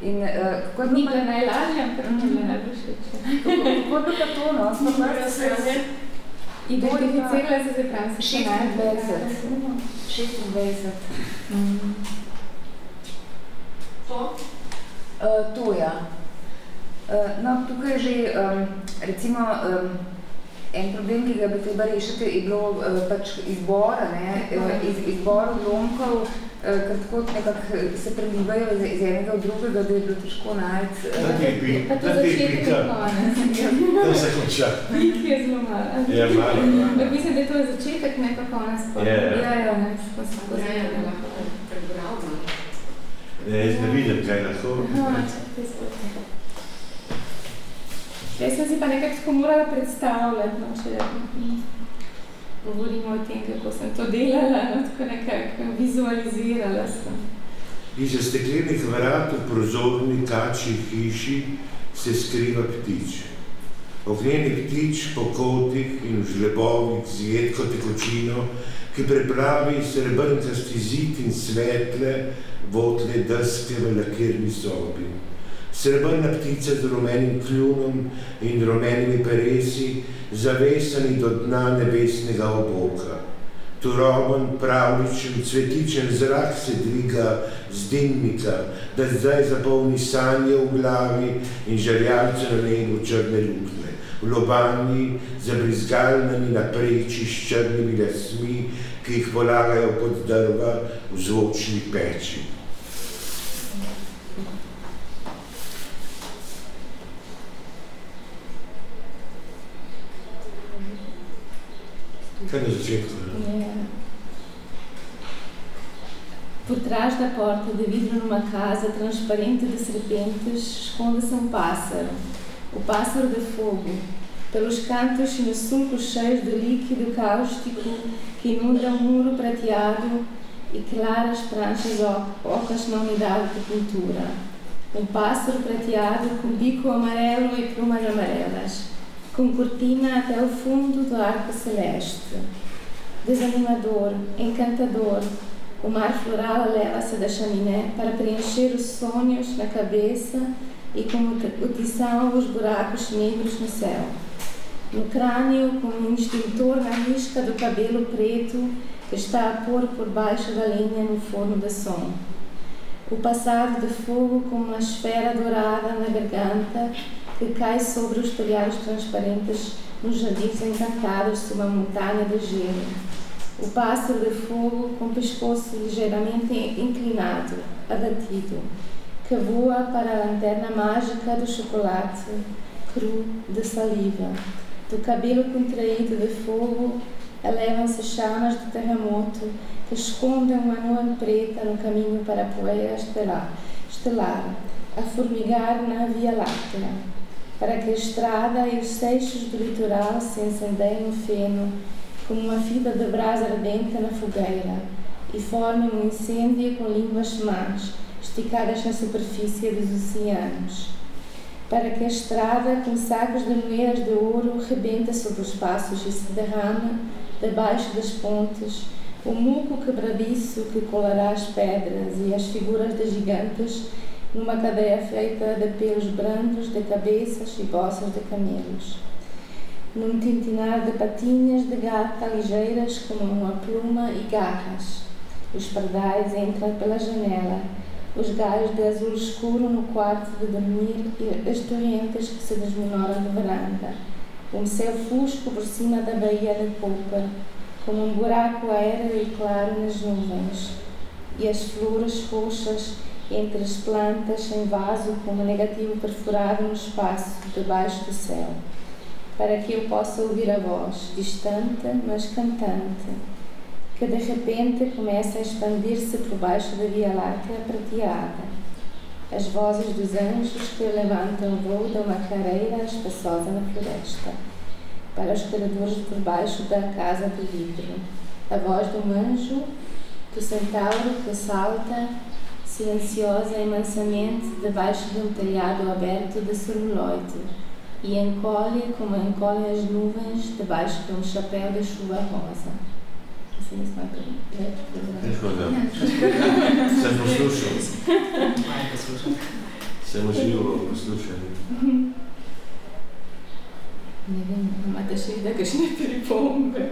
In, eh, kako je bilo najlažje, ampak ni bilo najbolj všeč. Kako je bilo to, no? Smo prvi se Identificirala se za se 26. 26. Mm. To? Uh, to, ja. Uh, no, tukaj je že, um, recimo, um, en problem, ki ga bi treba rešiti, je bilo uh, pač izbora, ne? Iz, izbor odlomkov, Eh, ker tako nekako eh, se prelivajo iz, iz enega v drugega, da je bilo težko najti. Da ti je pika. Pa to začetek je konec. To se konča. Pik je zelo malo. Ja, malo. Ampak mislim, da je to začetek, ne pa konec. Ja, ja. Ja, ja, ne. Ja, ja, da lahko prebral. Ne, jaz ne vidim, kaj lahko. Aha, čakaj, spod. Jaz sem si pa nekako tako morala predstavljati, no, če govorimo o tem, kako sem to delala, no, tako nekako vizualizirala sem. Iza steklenih vrat v prozorni kači hiši se skriva ptič. Ognjeni ptič po kotih in v žlebovih z jedko tekočino, ki prepravi srebrnkasti zid in svetle votle deske v lakirni sobi. Srebrna ptica z rumenim kljunom in rumenimi peresi, zavesani do dna nebesnega oboka. Turoben, pravličen, cvetičen zrak se dviga z dimnika, da zdaj zapolni sanje v glavi in žarjalce na nebu črne lukne. V lobanji, zabrizgalnami na preči s črnimi lasmi, ki jih polagajo pod drva v zvočni peči. Kaj na začetku? Por trás da porta de vidro numa casa transparente de serpentes esconde-se um pássaro, o pássaro de fogo. Pelos cantos nos sulcos cheios de líquido cáustico que inunda um muro prateado e claras pranchas ocas na unidade de pintura. Um pássaro prateado com bico amarelo e plumas amarelas com cortina até o fundo do arco celeste. Desanimador, encantador, o mar floral leva-se da chaminé para preencher os sonhos na cabeça e como o tição os buracos negros no céu. No crânio, como um extintor na risca do cabelo preto que está a pôr por baixo da lenha no forno da som. O passado de fogo como uma esfera dourada na garganta que cai sobre os telhados transparentes nos jardins encantados sob a montanha de gelo. O pássaro de fogo com o pescoço ligeiramente inclinado, abatido, que voa para a lanterna mágica do chocolate cru de saliva. Do cabelo contraído de fogo elevam-se chamas de terremoto que escondem uma nuvem preta no caminho para a poeira estelar, estelar a formigar na Via Láctea, para que a estrada e os seixos do litoral se incendiem no feno como uma fita de brasa ardente na fogueira e formem um incêndio com línguas más esticadas na superfície dos oceanos. Para que a estrada, com sacos de moedas de ouro, rebenta sobre os passos e se derrama debaixo das pontes o muco quebradiço que colará as pedras e as figuras de gigantes numa cadeia feita de pelos brandos de cabeças e bossas de camelos. Num tintinar de patinhas de gata ligeiras como uma pluma e garras. Os pardais entram pela janela, os galhos de azul escuro no quarto de dormir e as torrentes que se desmenoram de varanda. Um céu fusco por cima da baía de popa, como um buraco aéreo e claro nas nuvens, e as flores roxas entre as plantas em vaso com um negativo perfurado no espaço debaixo do céu, para que eu possa ouvir a voz, distante, mas cantante, que de repente começa a expandir-se por baixo da Via Láctea prateada. As vozes dos anjos que levantam voo de uma clareira espaçosa na floresta para os corredores por baixo da casa de vidro. A voz do anjo, do centauro que salta, silenciosa e mansamente, debaixo de um telhado aberto de celuloide, e encolhe como encolhem as nuvens debaixo de um chapéu de chuva rosa. Assim, isso vai Se poslušal. Se živo poslušal. Ne vem, imate še da kakšne pripombe?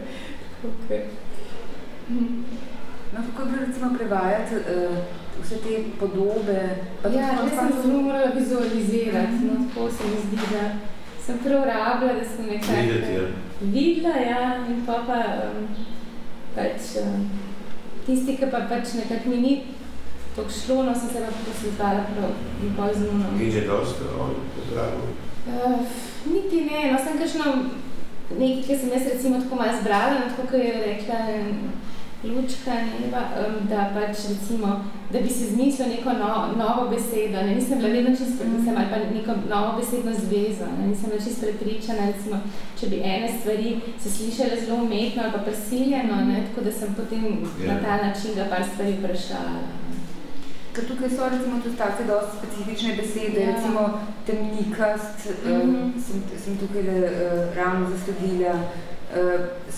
Okay. No, kako bi recimo prevajati uh, vse te podobe? Pa ja, jaz sem zelo morala vizualizirati, no, tako se mi zdi, da sem prav rabila, da sem nekako Videti, ja. videla, ja, in pa pa um, pač um, tisti, ki pa pač nekako mi ni tako šlo, no, sem se pa posvetala prav in pa z njo. In je dosti, on je zdravo. Uh, niti ne, no, sem kakšno nekaj, ki sem jaz recimo tako malo zbrala, no, tako, kot je rekla Lučka, ne, um, da pač recimo, da bi si zmislil neko no, novo besedo, ne, nisem bila vedno čisto, nisem ali pa neko novo besedno zvezo, ne, nisem bila čisto prepričana, recimo, če bi ene stvari se slišale zelo umetno ali pa prisiljeno, ne, tako da sem potem yeah. na ta način ga par stvari vprašala. Ker tukaj so recimo tudi take dosti specifične besede, ja. recimo temnikast, mm -hmm. uh, sem, sem tukaj uh, ravno zasledila,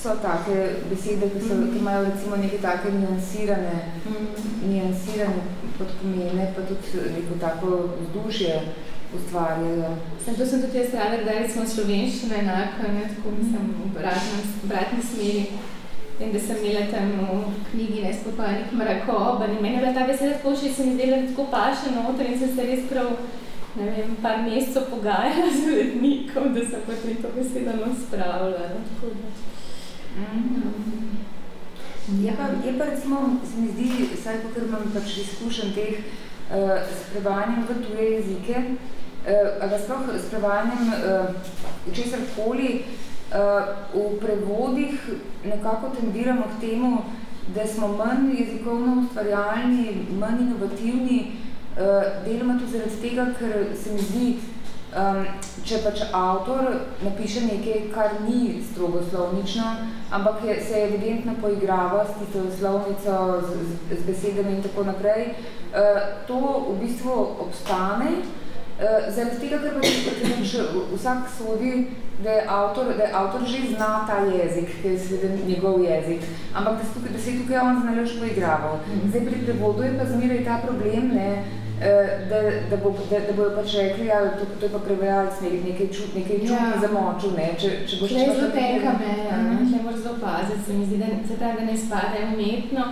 so take besede, ki, so, mm -hmm. ki imajo recimo neke take niansirane, mm -hmm. niansirane podpomene, pa tudi neko tako vzdušje ustvarjajo. Sem, to sem tudi jaz rada, da recimo slovenščina enako, ne, tako mislim, v obratni smeri. Vem, da sem imela tam v knjigi Nespokojnih mrakob in meni je bila ta beseda tako še, se mi zdela tako paša noter in sem se res prav, ne vem, par mesecev pogajala [laughs] z urednikom, da sem potem to besedo no spravila. No. Mm. Je pa, je pa recimo, se mi zdi, vsaj kakor imam pač izkušen teh uh, s prevajanjem v tuje jezike, uh, ali sploh s prevajanjem uh, česar koli, v prevodih nekako tendiramo k temu, da smo manj jezikovno ustvarjalni, manj inovativni, deloma tudi zaradi tega, ker se mi zdi, če pač avtor napiše nekaj, kar ni strogo slovnično, ampak je, se evidentno poigrava s tisto slovnico, z, z besedami in tako naprej, to v bistvu obstane, zaradi tega, ker pač vsak sodi da je avtor, da je avtor že zna ta jezik, ki je seveda njegov jezik, ampak da se tukaj, da se je tukaj on znalež poigraval. Mhm. Zdaj pri prevodu je pa zmeraj ta problem, ne, eh, da, da, bo, da, da bojo pač rekli, ja, to, to je pa prevajalc nekaj, nekaj čut, nekaj čut ja. zamočil, ne, če, če boš pa... Tle je zelo tenka meja, ne, tle moraš zelo paziti, se mi zdi, da se pravi, da ne spada umetno,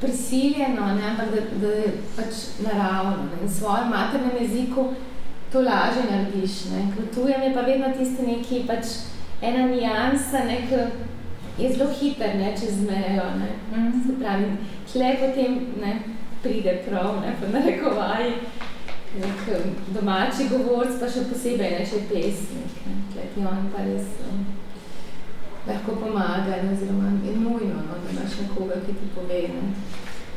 prisiljeno, ne, ampak da, da je pač naravno. Ne. In svojem maternem jeziku to lažje narediš. Ne. Krutujem je pa vedno tisto neki pač ena nijansa, ne, je zelo hiter, ne, čez mejo. Ne. Mm. Se pravi, tle potem ne, pride prav, ne, po narekovaji, nek domači govorc, pa še posebej ne, je pesnik. Ne. Ti on pa res um, lahko pomaga, ne, oziroma je nujno, no, da imaš nekoga, ki ti pove, ne,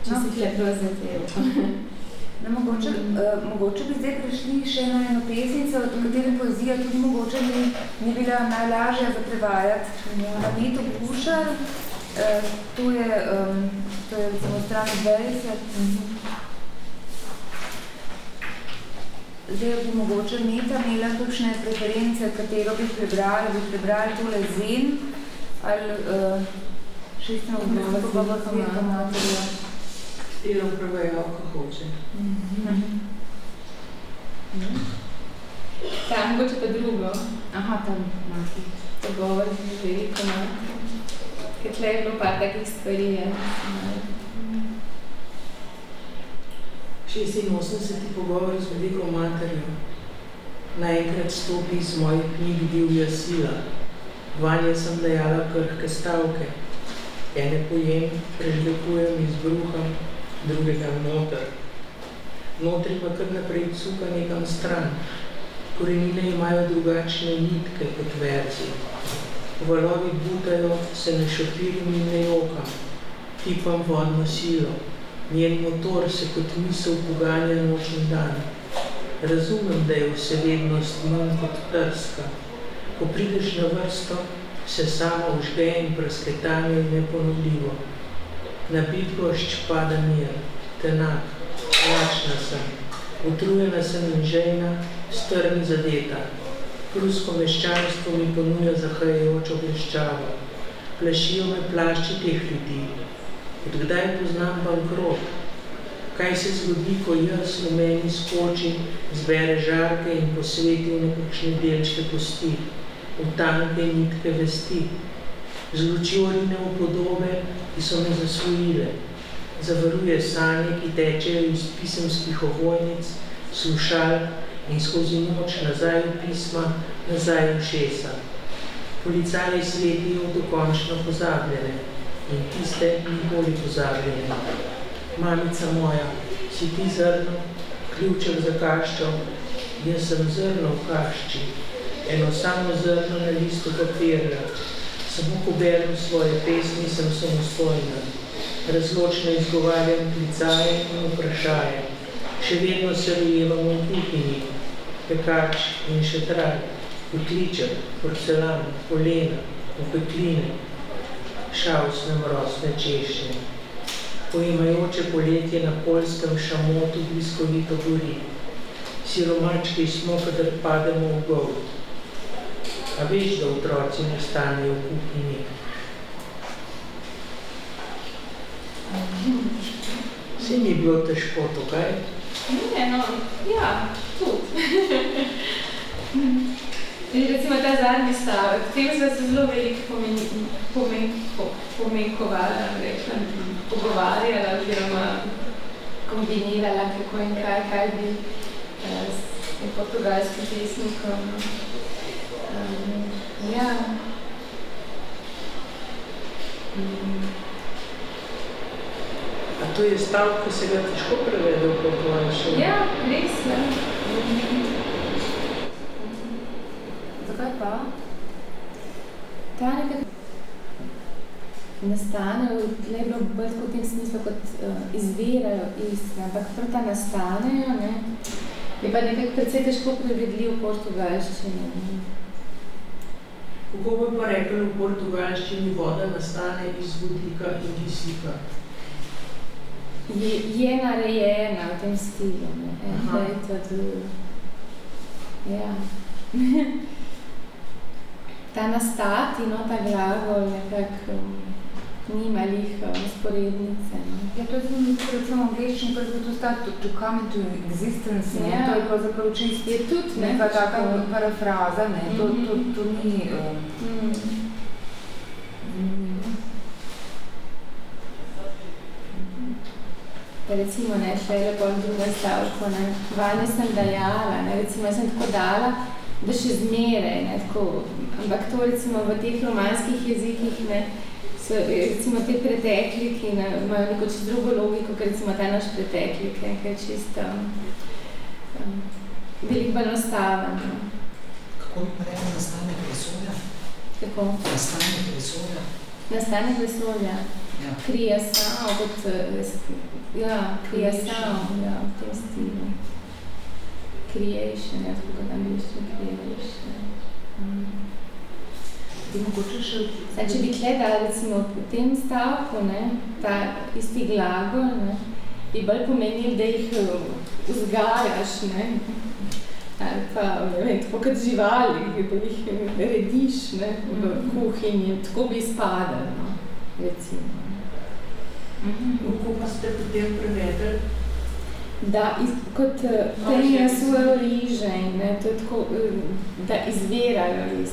če no. si tle prav zatev. No, mogoče, uh, mogoče bi zdaj prišli še na eno pesnico, od katere poezija tudi mogoče ni, ni bila najlažja za prevajati. Na Neto Bušar, uh, to je, um, to je recimo stran 20. Zdaj bi mogoče Neta imela kakšne preference, katero bi prebrali, bi prebrali tole Zen, ali uh, šestno odnosno, pa pa pa materija. Katero prevajalko hoče. Tam mogoče pa drugo. Aha, tam mati. Pogovor z veliko mati. Ker tle je bilo par takih stvari, ja. 86. pogovor z veliko materjo. Naenkrat stopi iz mojih knjig divja sila. Vanje sem dajala krhke stavke. Ene pojem, prežlekujem iz bruha, drugega noter. Notri pa kar naprej cuka nekam stran. Korenine imajo drugačne nitke kot verzi. Valovi butajo, se ne šopirim in ne jokam. Tipam vodno silo. Njen motor se kot misel poganja noč in dan. Razumem, da je vsevednost manj kot trska. Ko prideš na vrsto, se samo užge in prasketanje je neponovljivo. Na bitkošč pada mir, tenak, lačna sem, utrujena sem in žejna, strni zadeta. Prusko meščanstvo mi ponuja zahajajočo bleščavo. Plašijo me plašči teh ljudi. Odkdaj poznam bankrot? Kaj se zgodi, ko jaz v meni skoči, zbere žarke in posveti v nekakšne delčke kosti, v tanke nitke vesti, zluči orine v podobe, ki so me zasvojile. Zavaruje sanje, ki tečejo iz pisemskih ovojnic, slušal in skozi noč nazaj v pisma, nazaj v šesa. Policaji sledijo dokončno pozabljene in tiste nikoli pozabljene. Mamica moja, si ti zrno, ključek za kaščo, jaz sem zrno v kašči, eno samo zrno na listu papirja, Samo ko berem svoje pesmi, sem samostojna. Razločno izgovarjam klicaje in vprašaje. Še vedno se rojevam v kuhinji, pekač in šetraj, kotliček, porcelan, polena, opekline, šavsnem rosne češnje. Poimajoče poletje na polskem šamotu bliskovito gori. Siromački smo, kadar pademo v gold. A veš, da otroci ne stanejo v kuhinji? Vse ni bilo težko tukaj? Ne, no, ja, tudi. [laughs] In recimo ta zadnji stavek, tem sva se zelo veliko pomenkovala, rekla, pogovarjala oziroma kombinirala, kako in kaj, kaj bi uh, s portugalskim pesnikom. No. Ja. A to je stav, ko se ga težko prevedel po tvojem šolu? Ja, res, ja. Zakaj pa? Ta nekaj nastane, tle je bilo bolj v tem smislu, kot uh, izvirajo iz, ampak prav ta nastanejo, ne, je pa nekaj precej težko prevedljiv v portugalščini. Kako bi pa rekel v portugalščini voda nastane iz vodika in kisika? Je, je narejena v tem stilu, ne? Aha. Je to tudi. Ja. [laughs] ta nastati, no, ta glagol nekako nima lih usporednice. No. Ja, to je recimo anglični, kot je to stati to come into existence, ne, ja. to je pravzaprav čist, je tudi ne, neka taka parafraza, ne, mm -hmm. to, to, to ni... Um, mm. Recimo, ne, še je lepo druga stavko, ne, vanje sem dajala, ne, recimo, jaz sem tako dala, da še zmere, ne, tako, ampak to recimo v teh romanskih jezikih, ne, so recimo te pretekliki, ne, imajo neko čist drugo logiko, ker recimo ta naš preteklik, ne, ker je čisto um, veliko bolj nastaven. Ne. Kako bi pa rekla nastanek vesolja? Kako? Nastanek vesolja. Nastanek vesolja. Ja. Krije samo, kot, ja, krije samo, ja, v tem stilu. Creation, jaz kot angliški creation. Mm. Zdaj, če bi tle dala recimo v tem stavku, ne, ta isti glagol, ne, bi bolj pomenil, da jih vzgajaš, ne, ali pa, ne vem, tako kot živali, da jih rediš, ne, v kuhinji, tako bi izpadal, no, recimo. Kako pa ste potem prevedli? Da, iz, kot tenja svojo rižej, ne, to je tako, da izvirajo iz,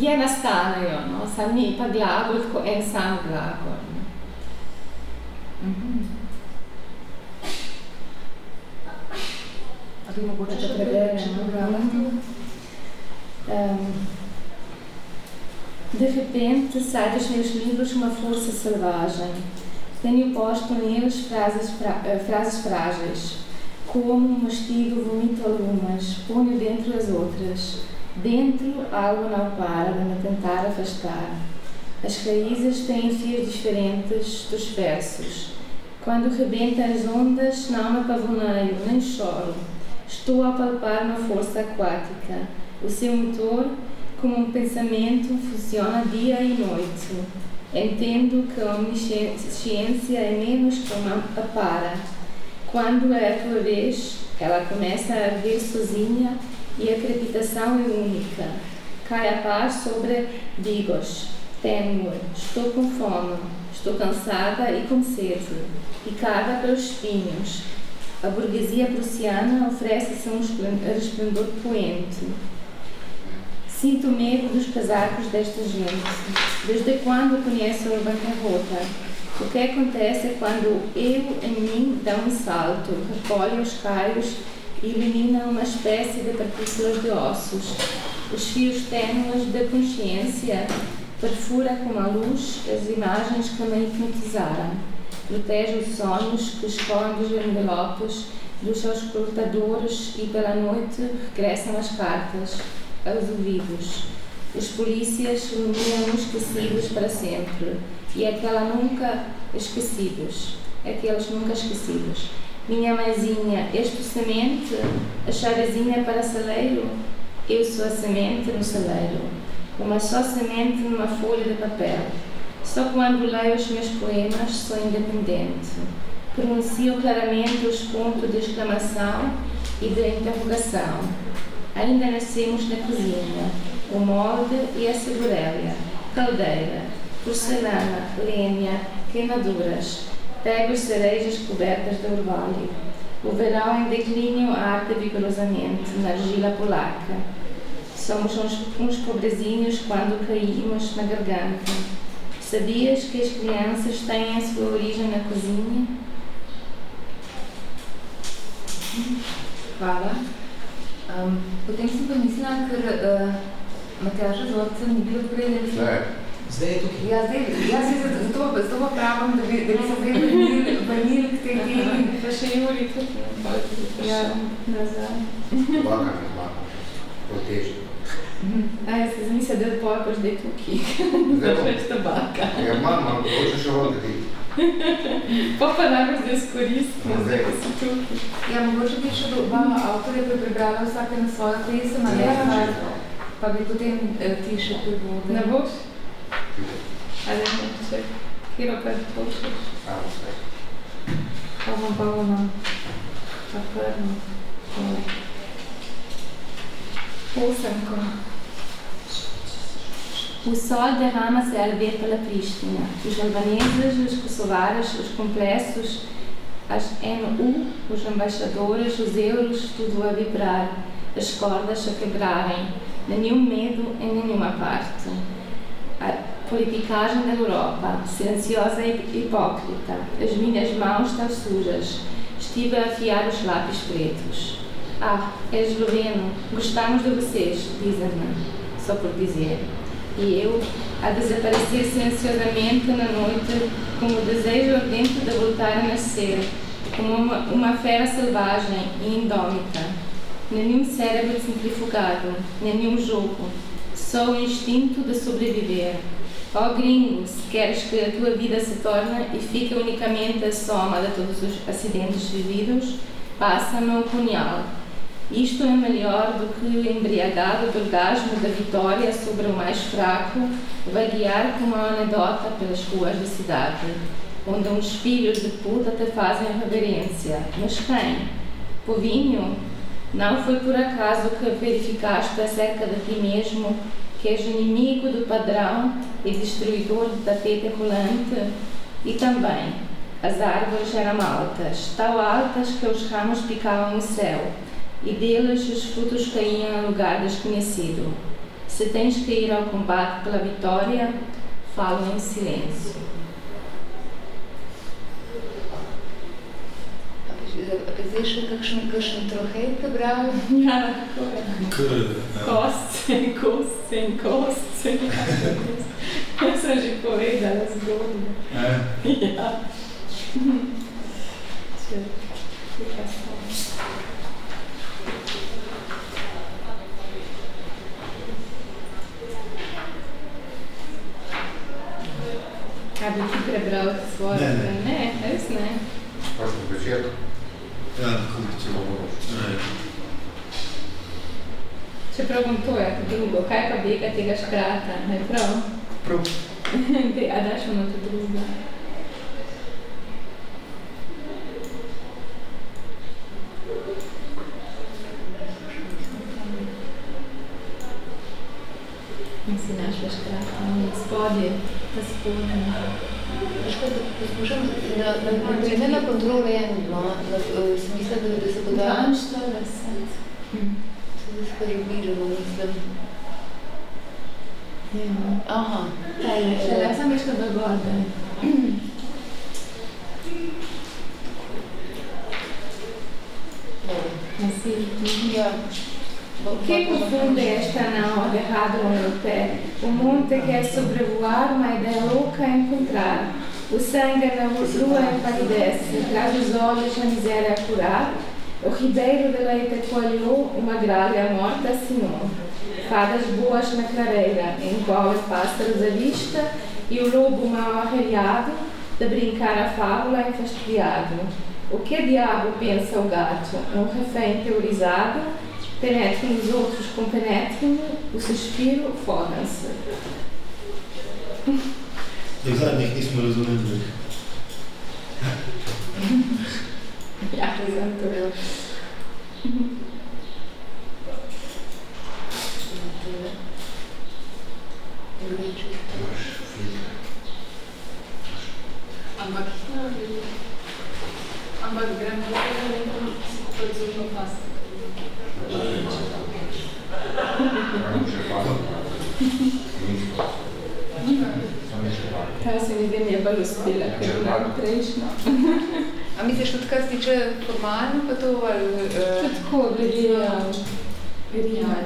je nastanejo, no, sam ni pa glagol, tako en sam glagol. Ne. A bi mogoče še preverjeno? Um, de repente, sai dos meus livros uma força selvagem. Tenho posto neles frases, fra frases frágeis. Como, mastigo, vomito algumas, ponho dentro as outras. Dentro, algo não para de me tentar afastar. As raízes têm fios diferentes dos versos. Quando rebenta as ondas, não me apavoneio, nem choro. Estou a palpar uma força aquática. O seu motor, como um pensamento, funciona dia e noite. Entendo que a omnisciência é menos que uma apara. Quando é a tua vez, ela começa a vir sozinha e a crepitação é única. Cai a paz sobre digos. Temo, estou com fome, estou cansada e com sede, picada pelos espinhos. A burguesia prussiana oferece-se um resplendor poente. Sinto medo dos casacos desta gente. Desde quando conheço a bancarrota? O que acontece quando eu em mim dá um salto, recolhe os caios e elimina uma espécie de partículas de ossos? Os fios ténues da consciência perfura com a luz as imagens que me hipnotizaram. Protege os sonhos que escolam dos envelopes dos auscultadores e pela noite regressam as cartas ouvidos. Os polícias iluminam esquecidos para sempre e aquela nunca esquecidos, aqueles nunca esquecidos. Minha mãezinha, és tu semente, a chavezinha para celeiro? Eu sou a semente no celeiro, uma só semente numa folha de papel. Só quando leio os meus poemas sou independente. Pronuncio claramente os pontos de exclamação e de interrogação. Ainda nascemos na cozinha, o molde e a segurélia, caldeira, porcelana, lenha, queimaduras, pego cerejas cobertas de orvalho. O verão em declínio arde vigorosamente na argila polaca. Somos uns, uns pobrezinhos quando caímos na garganta. Sabias que as crianças têm a sua origem na cozinha? Hvala. Um, potem sem pa mislila, ker uh, Matjaža Zorca ni bil prej, da bi Ne, Zdaj je tukaj. Ja, zdaj, jaz se zato, zato pa pravim, da bi, da bi se zdaj vrnili, vrnili k tej temi. Pa še Juri ne, pa tudi Ja, nazaj. baka ne zmaga. To je težko. A, jaz sem mislila, da je pa zdaj tukaj. Zdaj bom. Več tabaka. Ja, imam, imam, hoče še voditi. Pa pa najbolj zdaj izkoristimo, No, zdaj, ko si tukaj. Ja, mogoče bi še dva avtorja prebrala vsake na svojo pesem, ali Ja. pa, pa bi potem eh, ti še privodili. Ne boš? Ali ne, če, kjero pa hočeš? Samo sve. Pa bom pa ono, pa prvo. Osemko. O sol derrama-se a ver pela Pristina. Os albaneses, os kosovares, os complexos, as NU, os embaixadores, os euros, tudo a vibrar, as cordas a quebrarem. Nenhum medo em nenhuma parte. A politicagem da Europa, silenciosa e hipócrita, as minhas mãos estão sujas, estive a afiar os lápis pretos. Ah, é esloveno, gostamos de vocês, dizem-me, só por dizer. E eu, a desaparecer silenciosamente na noite, como o desejo ardente de voltar a nascer, como uma, uma fera selvagem e indômita. Nenhum cérebro centrifugado, nenhum jogo, só o instinto de sobreviver. Ó oh, gringo, se queres que a tua vida se torne e fique unicamente a soma de todos os acidentes vividos, passa-me o punhal. Isto é melhor do que embriagado do orgasmo da vitória sobre o mais fraco, vaguear como uma anedota pelas ruas da cidade, onde uns filhos de puta te fazem reverência. Mas quem? Povinho? Não foi por acaso que verificaste acerca de ti mesmo que és inimigo do padrão e destruidor de tapete rolante? E também, as árvores eram altas, tão altas que os ramos picavam o céu, e deles os frutos caíam a lugar desconhecido. Se tens que ir ao combate pela vitória, falo em silêncio. Zdaj kakšen, kakšen trohej prebral? Ja, tako je. Kostce in kostce in kostce. Jaz sem že povedala zgodbo. Ja. Če, Kaj bi ti prebral svoje? Ne, ne. Ne, res ne. Prosto večer. Ja, kako bi celo Ne. Čeprav bom to, ja, drugo. Kaj pa bega tega škrata? Ne prav? Prav. [laughs] A daš ono to drugo? In si našla škrata, ono spodje, ta spodnje. Poskušam, na, na, na, na, na kontrol eno, no, na, sem mislila, da, da se bo da... 42. Se da se približamo, mislim. Ja. Aha. Tale, šele sem veš, da gorde. Assim. Ja. Che confonde esta nao agarrado ao meu pé? O monte quer sobrevoar, uma ideia louca encontrar. O sangue na rua empalidece, traz os olhos a miséria a curar. O ribeiro de leite coalhou, uma gralha morta assinou. Fadas boas na clareira, qual os pássaros à vista, e o lobo mal arreliado, de brincar a fábula enfastidiado. O que diabo pensa o gato? Um refém teorizado, penetrem os outros com penetrem, o suspiro fodam-se. V zadnjih nismo razumeli. Ja, zato. Ampak, ampak gremo nekaj, kot zelo pasta. Ta se mi vem, je bolj uspela, ker je bila prejšnja. A misliš, tudi kar se tiče formalno, pa to ali... Uh, tako, glede rimanja.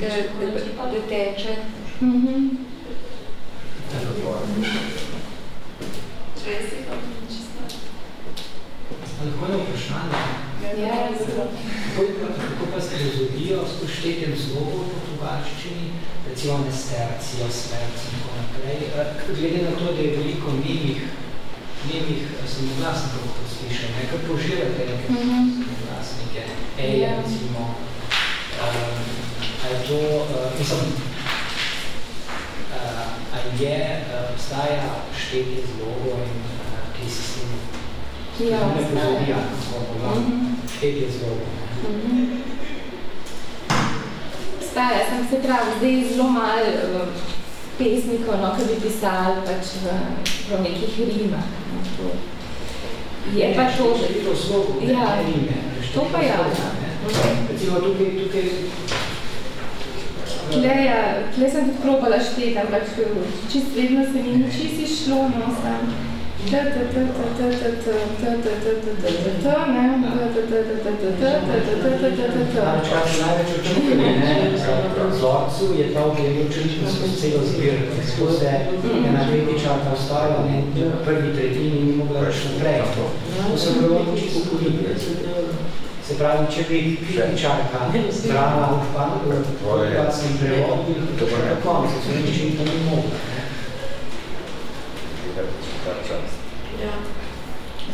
Da, da, da teče. Mhm. Lahko je vprašanje? Ja, zelo. Kako pa ste razodijo s poštetjem zlogov v portugalščini, recimo nestercijo, smerc in tako naprej? Glede na to, da je veliko mimih, mimih samoglasnikov, ko slišam, nekaj požirate neke Mhm. samoglasnike, ej, Ja. recimo, a je to, mislim, uh, a je, obstaja štetje zlogo in kaj se s tem ne pozorija, kako Mhm. štetje zlogo. Mhm. Staja, sem se pravi, zdaj zelo malo uh, pesnikov, no, ki bi pisali pač v, v nekih rimah. No, to. Je pa to, že... Število slogov, ne, Ja, ne rime. to pa ja. Slogov, ne. Recimo tukaj, tukaj tle, ja, tle sem tudi probala šteti, ampak čist vedno se mi ni čist išlo, no, sam. Je ta ogledal čelično skozi celo zbirko, skozi ena tretjiča ta ostala, ne, prvi tretjini ni mogla več naprej. To so bilo čisto kolibne. Se pravi, če bi kritičarka brala v španskem prevodu, bi to pa na koncu, se ni mogla. Ja.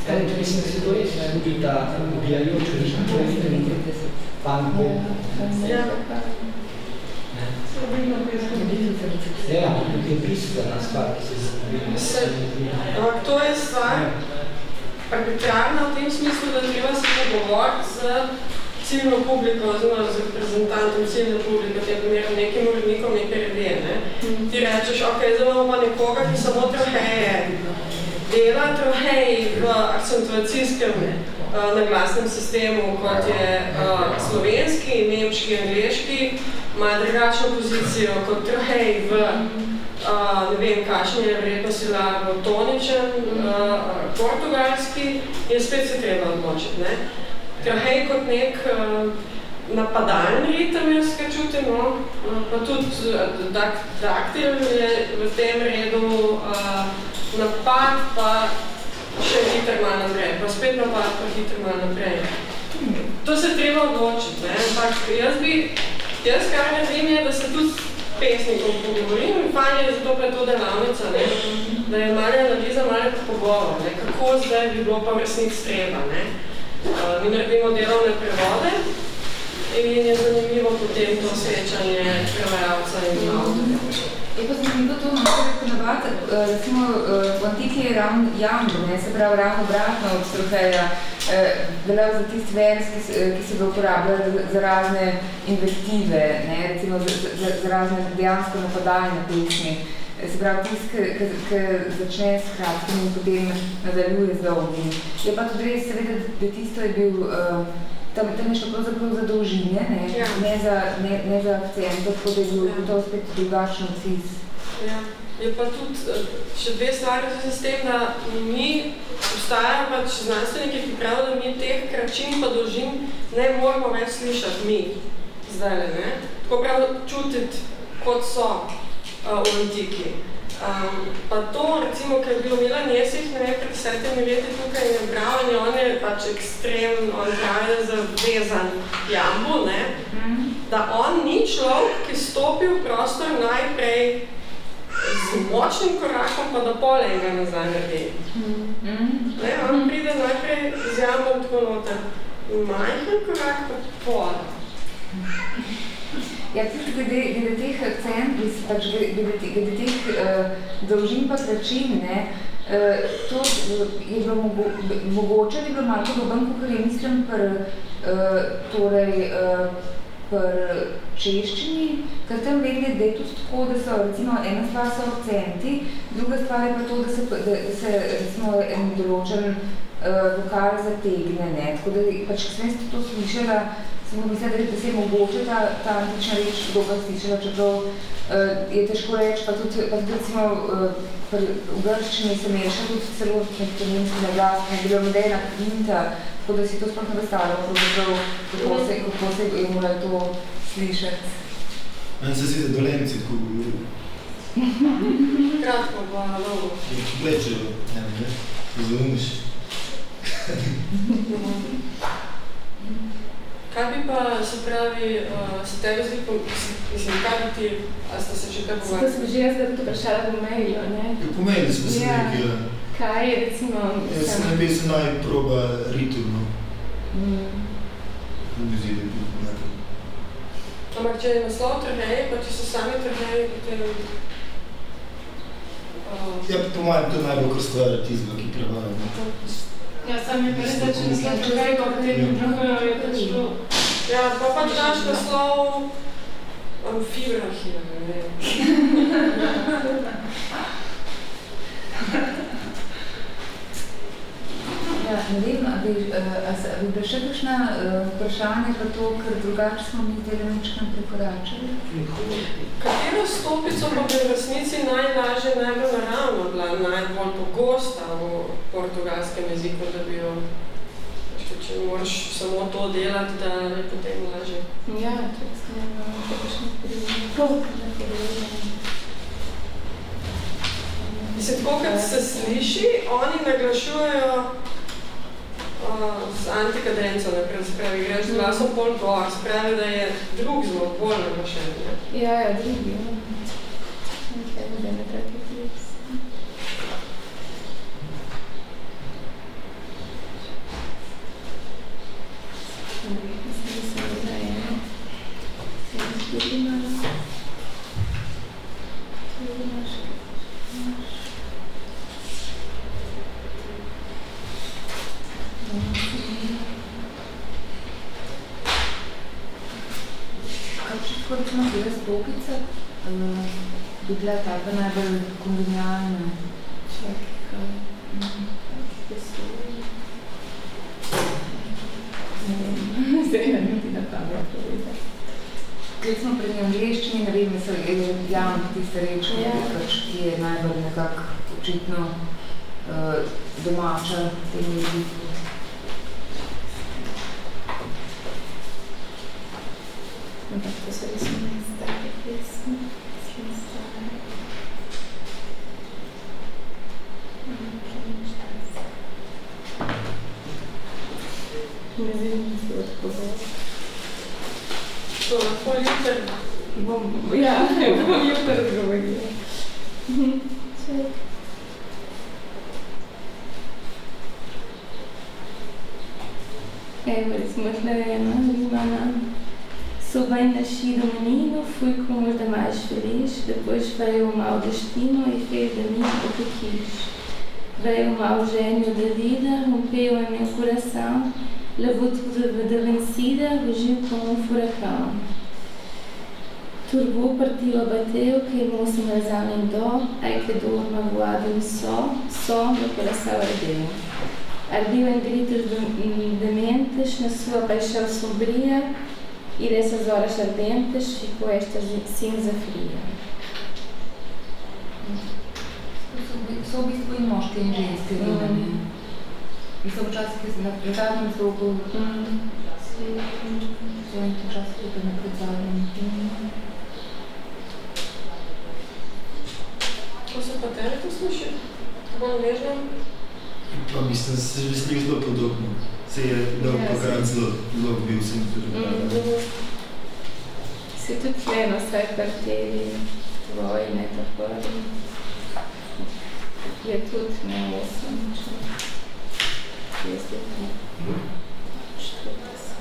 Zdaj, to mislim, da se to res tudi ta ubijajoč režim, pan bo. Ja. Ja, tukaj je bistvena stvar, ki se Ampak to je stvar arbitrarna v tem smislu, da treba se pogovoriti z ciljno publiko, oziroma z reprezentantom ciljne publike, v tem primeru nekim urednikom neke revije. Ne? Ti rečeš, ok, zdaj imamo nekoga, ki samo troheje dela, troheji v akcentuacijskem uh, naglasnem sistemu, kot je uh, slovenski, nemški, angliški, ima drugačno pozicijo kot troheji v Uh, ne vem, kakšen je verjetno sila v toničen, uh, portugalski, in spet se treba odločiti. Ne? Trahej kot nek uh, napadalni ritem, jaz ga čutim, no? pa tudi dak, daktil je v tem redu uh, napad, pa še hiter malo naprej, pa spet napad, pa hiter malo naprej. To se treba odločiti, ne? ampak jaz bi, jaz kar naredim je, da se tudi pesnikom pogovorim in fajn je zato pa je to delavnica, ne? da je malo analiza, malo pogovor, ne? kako zdaj bi bilo pa v resnici treba. Ne? Uh, mi naredimo delovne prevode in je zanimivo potem to srečanje prevajalca in avtorja. Je pa zanimivo to malo ponovati, recimo v antiki je ravno jambo, se pravi ravno obratno od strofeja, veljal za tist vers, ki, ki se ga uporablja za razne invektive, ne, recimo za, za, za razne dejansko napadalne pesmi. Se pravi, tist, ki začne s kratkim in potem nadaljuje z dolgim. Je pa tudi res, seveda, da tisto je bil uh, Tam, tam je šlo pravzaprav za dolžine, ne, ja. ne, za, ne, ne za akcent, tako da je bil ja. to spet drugačen cis. Ja. Je pa tudi še dve stvari s tem, da mi obstajajo pač znanstveniki, ki pravijo, da mi teh kračin pa dolžin ne moramo več slišati mi zdajle, ne? Tako prav čutiti, kot so uh, v antiki. Um, pa to, recimo, ker je bil Milan Jesih, ne vem, pred desetimi leti tukaj in je bral in on je pač ekstrem, on pravi zavezan jambu, ne, mm. da on ni človek, ki stopi v prostor najprej z močnim korakom, pa da pol enega nazaj naredi. Mm. Ne, on pride najprej z jambom tako noter, majhen korak, pa pol. Ja, tudi glede, glede teh akcent, pač glede, glede teh uh, dolžin pa kračin, ne, uh, to je bilo mogo, mogoče, bi bilo malo podoben, kot je mislim, pr, uh, torej, uh, pr češčini, ker tam vedeli, da je tudi tako, da so, recimo, ena stvar so akcenti, druga stvar je pa to, da se, da, da se recimo, en določen uh, vokal zategne, ne, tako da pač, ko sem to slišala, sem mislila, da se je mogoče ta, ta antična reč dobro slišala, čeprav uh, je težko reči, pa tudi, pa tudi recimo, uh, v grščini se meša tudi celo nekaj nemski naglas, ne bilo modena kvinta, tako da si to sploh ne predstavljamo, pravzaprav, kako se, kako se je morali to slišati. Meni se zdi, da dolemci tako govorijo. Kratko bo na dolgo. Plečejo, ne, ne, zazumiš. Kaj bi pa, se pravi, uh, se tebe zdi, mislim, kaj bi ti, a ste se še kaj pogovarjali? Zato smo že jaz tudi vprašala po mailu, ne? Ja, po mailu smo se ja. nekaj, ja. Kaj je, recimo... Jaz sem ne bi se naj proba ritem, no. Mm. Ne zdi, da bi nekaj. Ampak če je naslov trheje, pa če so sami trheje, potem... Uh, ja, po mojem, to je najbolj kar stvar artizma, ki prevaja. No. Ja, sam je pa res, da če mislim, da je to, potem drugo je težko. Ja, pa pač daš naslov amfibrahija, ne vem. [laughs] Ne vem, a bi, a, a bi bila še kakšna uh, vprašanja pa to, ker drugače smo mi nekaj prekoračili? Katero stopico pa bi v resnici najlažje, najbolj naravno bila, najbolj pogosta v portugalskem jeziku, da bi jo če moraš samo to delati, da je potem lažje. Ja, če smo kakšni primerji. Mislim, tako, kad se sliši, oni naglašujejo uh, z antikadenco, naprej, spravi, greš z glasom pol gor, spravi, da je drug zvok bolj naglašen. Ne? Ja, ja, drugi. Ja. Okay, da ne trati plis. Mislim, da sem bila ena. Se mi zgodi malo. Tu imaš, imaš. Kako recimo bile stopice, uh, bi bila taka najbolj konvenjalna? Čakaj, kaj? Ne vem, [laughs] zdaj ne vem ti na pamet povedati. Kaj smo pri angliščini, ne vem, se je javno tiste reči, ja. pač, ki je najbolj nekako očitno uh, domača v tem jeziku. Ampak to so res moje stare pesmi, sem stare. Ne vem, se odpovedati. To lahko jutr. Bom, ja, bom jutr odgovorila. Ček. Evo, recimo, tle je ena rimana. Sou bem nascido menino, fui como os demais feliz, depois veio o mau destino e fez de mim o que quis. Veio o mau gênio da vida, rompeu em meu coração, levou tudo de vencida, rugiu como um furacão. Turbou, partiu, abateu, queimou-se nas almas em dó, ai que dor magoado em só, só meu coração ardeu. Ardeu em gritos dementes, na sua paixão sombria, e dessas horas ardentes ficou esta cinza fria. So v bistvu in moške in ženske rimanje. In so včasih, ki se na zadnjem slogu, Mm. so in včasih tudi na predzadnjem. Ko se pa tebe to sliši? Bolj nežno? Pa mislim, da se že sliši zelo podobno. Se je dolg pakrat zelo, zelo bil sem tudi. Mm. Se tudi tle na vse karteli tvoji, ne tako. Je tudi ne osem, če deset, ne. Štirideset.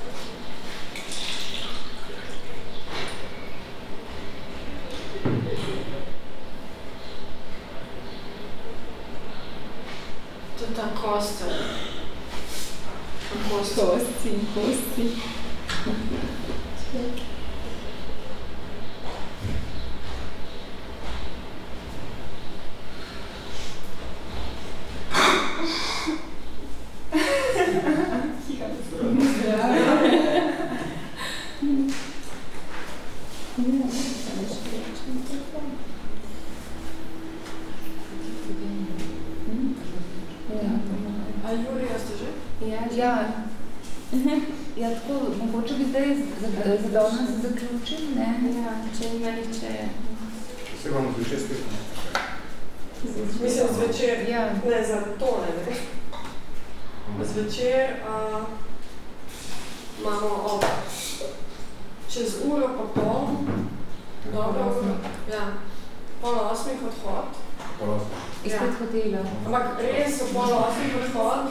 To je ta kosta. Kosta. Kosti in kosti. Čakaj. A Jurija ste že? Ja, Ja, [laughs] ja tako, mogoče bi zdaj za- zadolno se zaključim, ne? Ja, če nima nihče. Se bomo zvečer spet. Mislim, zvečer. Ja. Ne, za to ne, ne. Zvečer uh, imamo ob čez uro pa pol, dobro uro, ja, pol osmih odhod. Hvala. Izpred hotela. Ampak res so pol osmih odhod,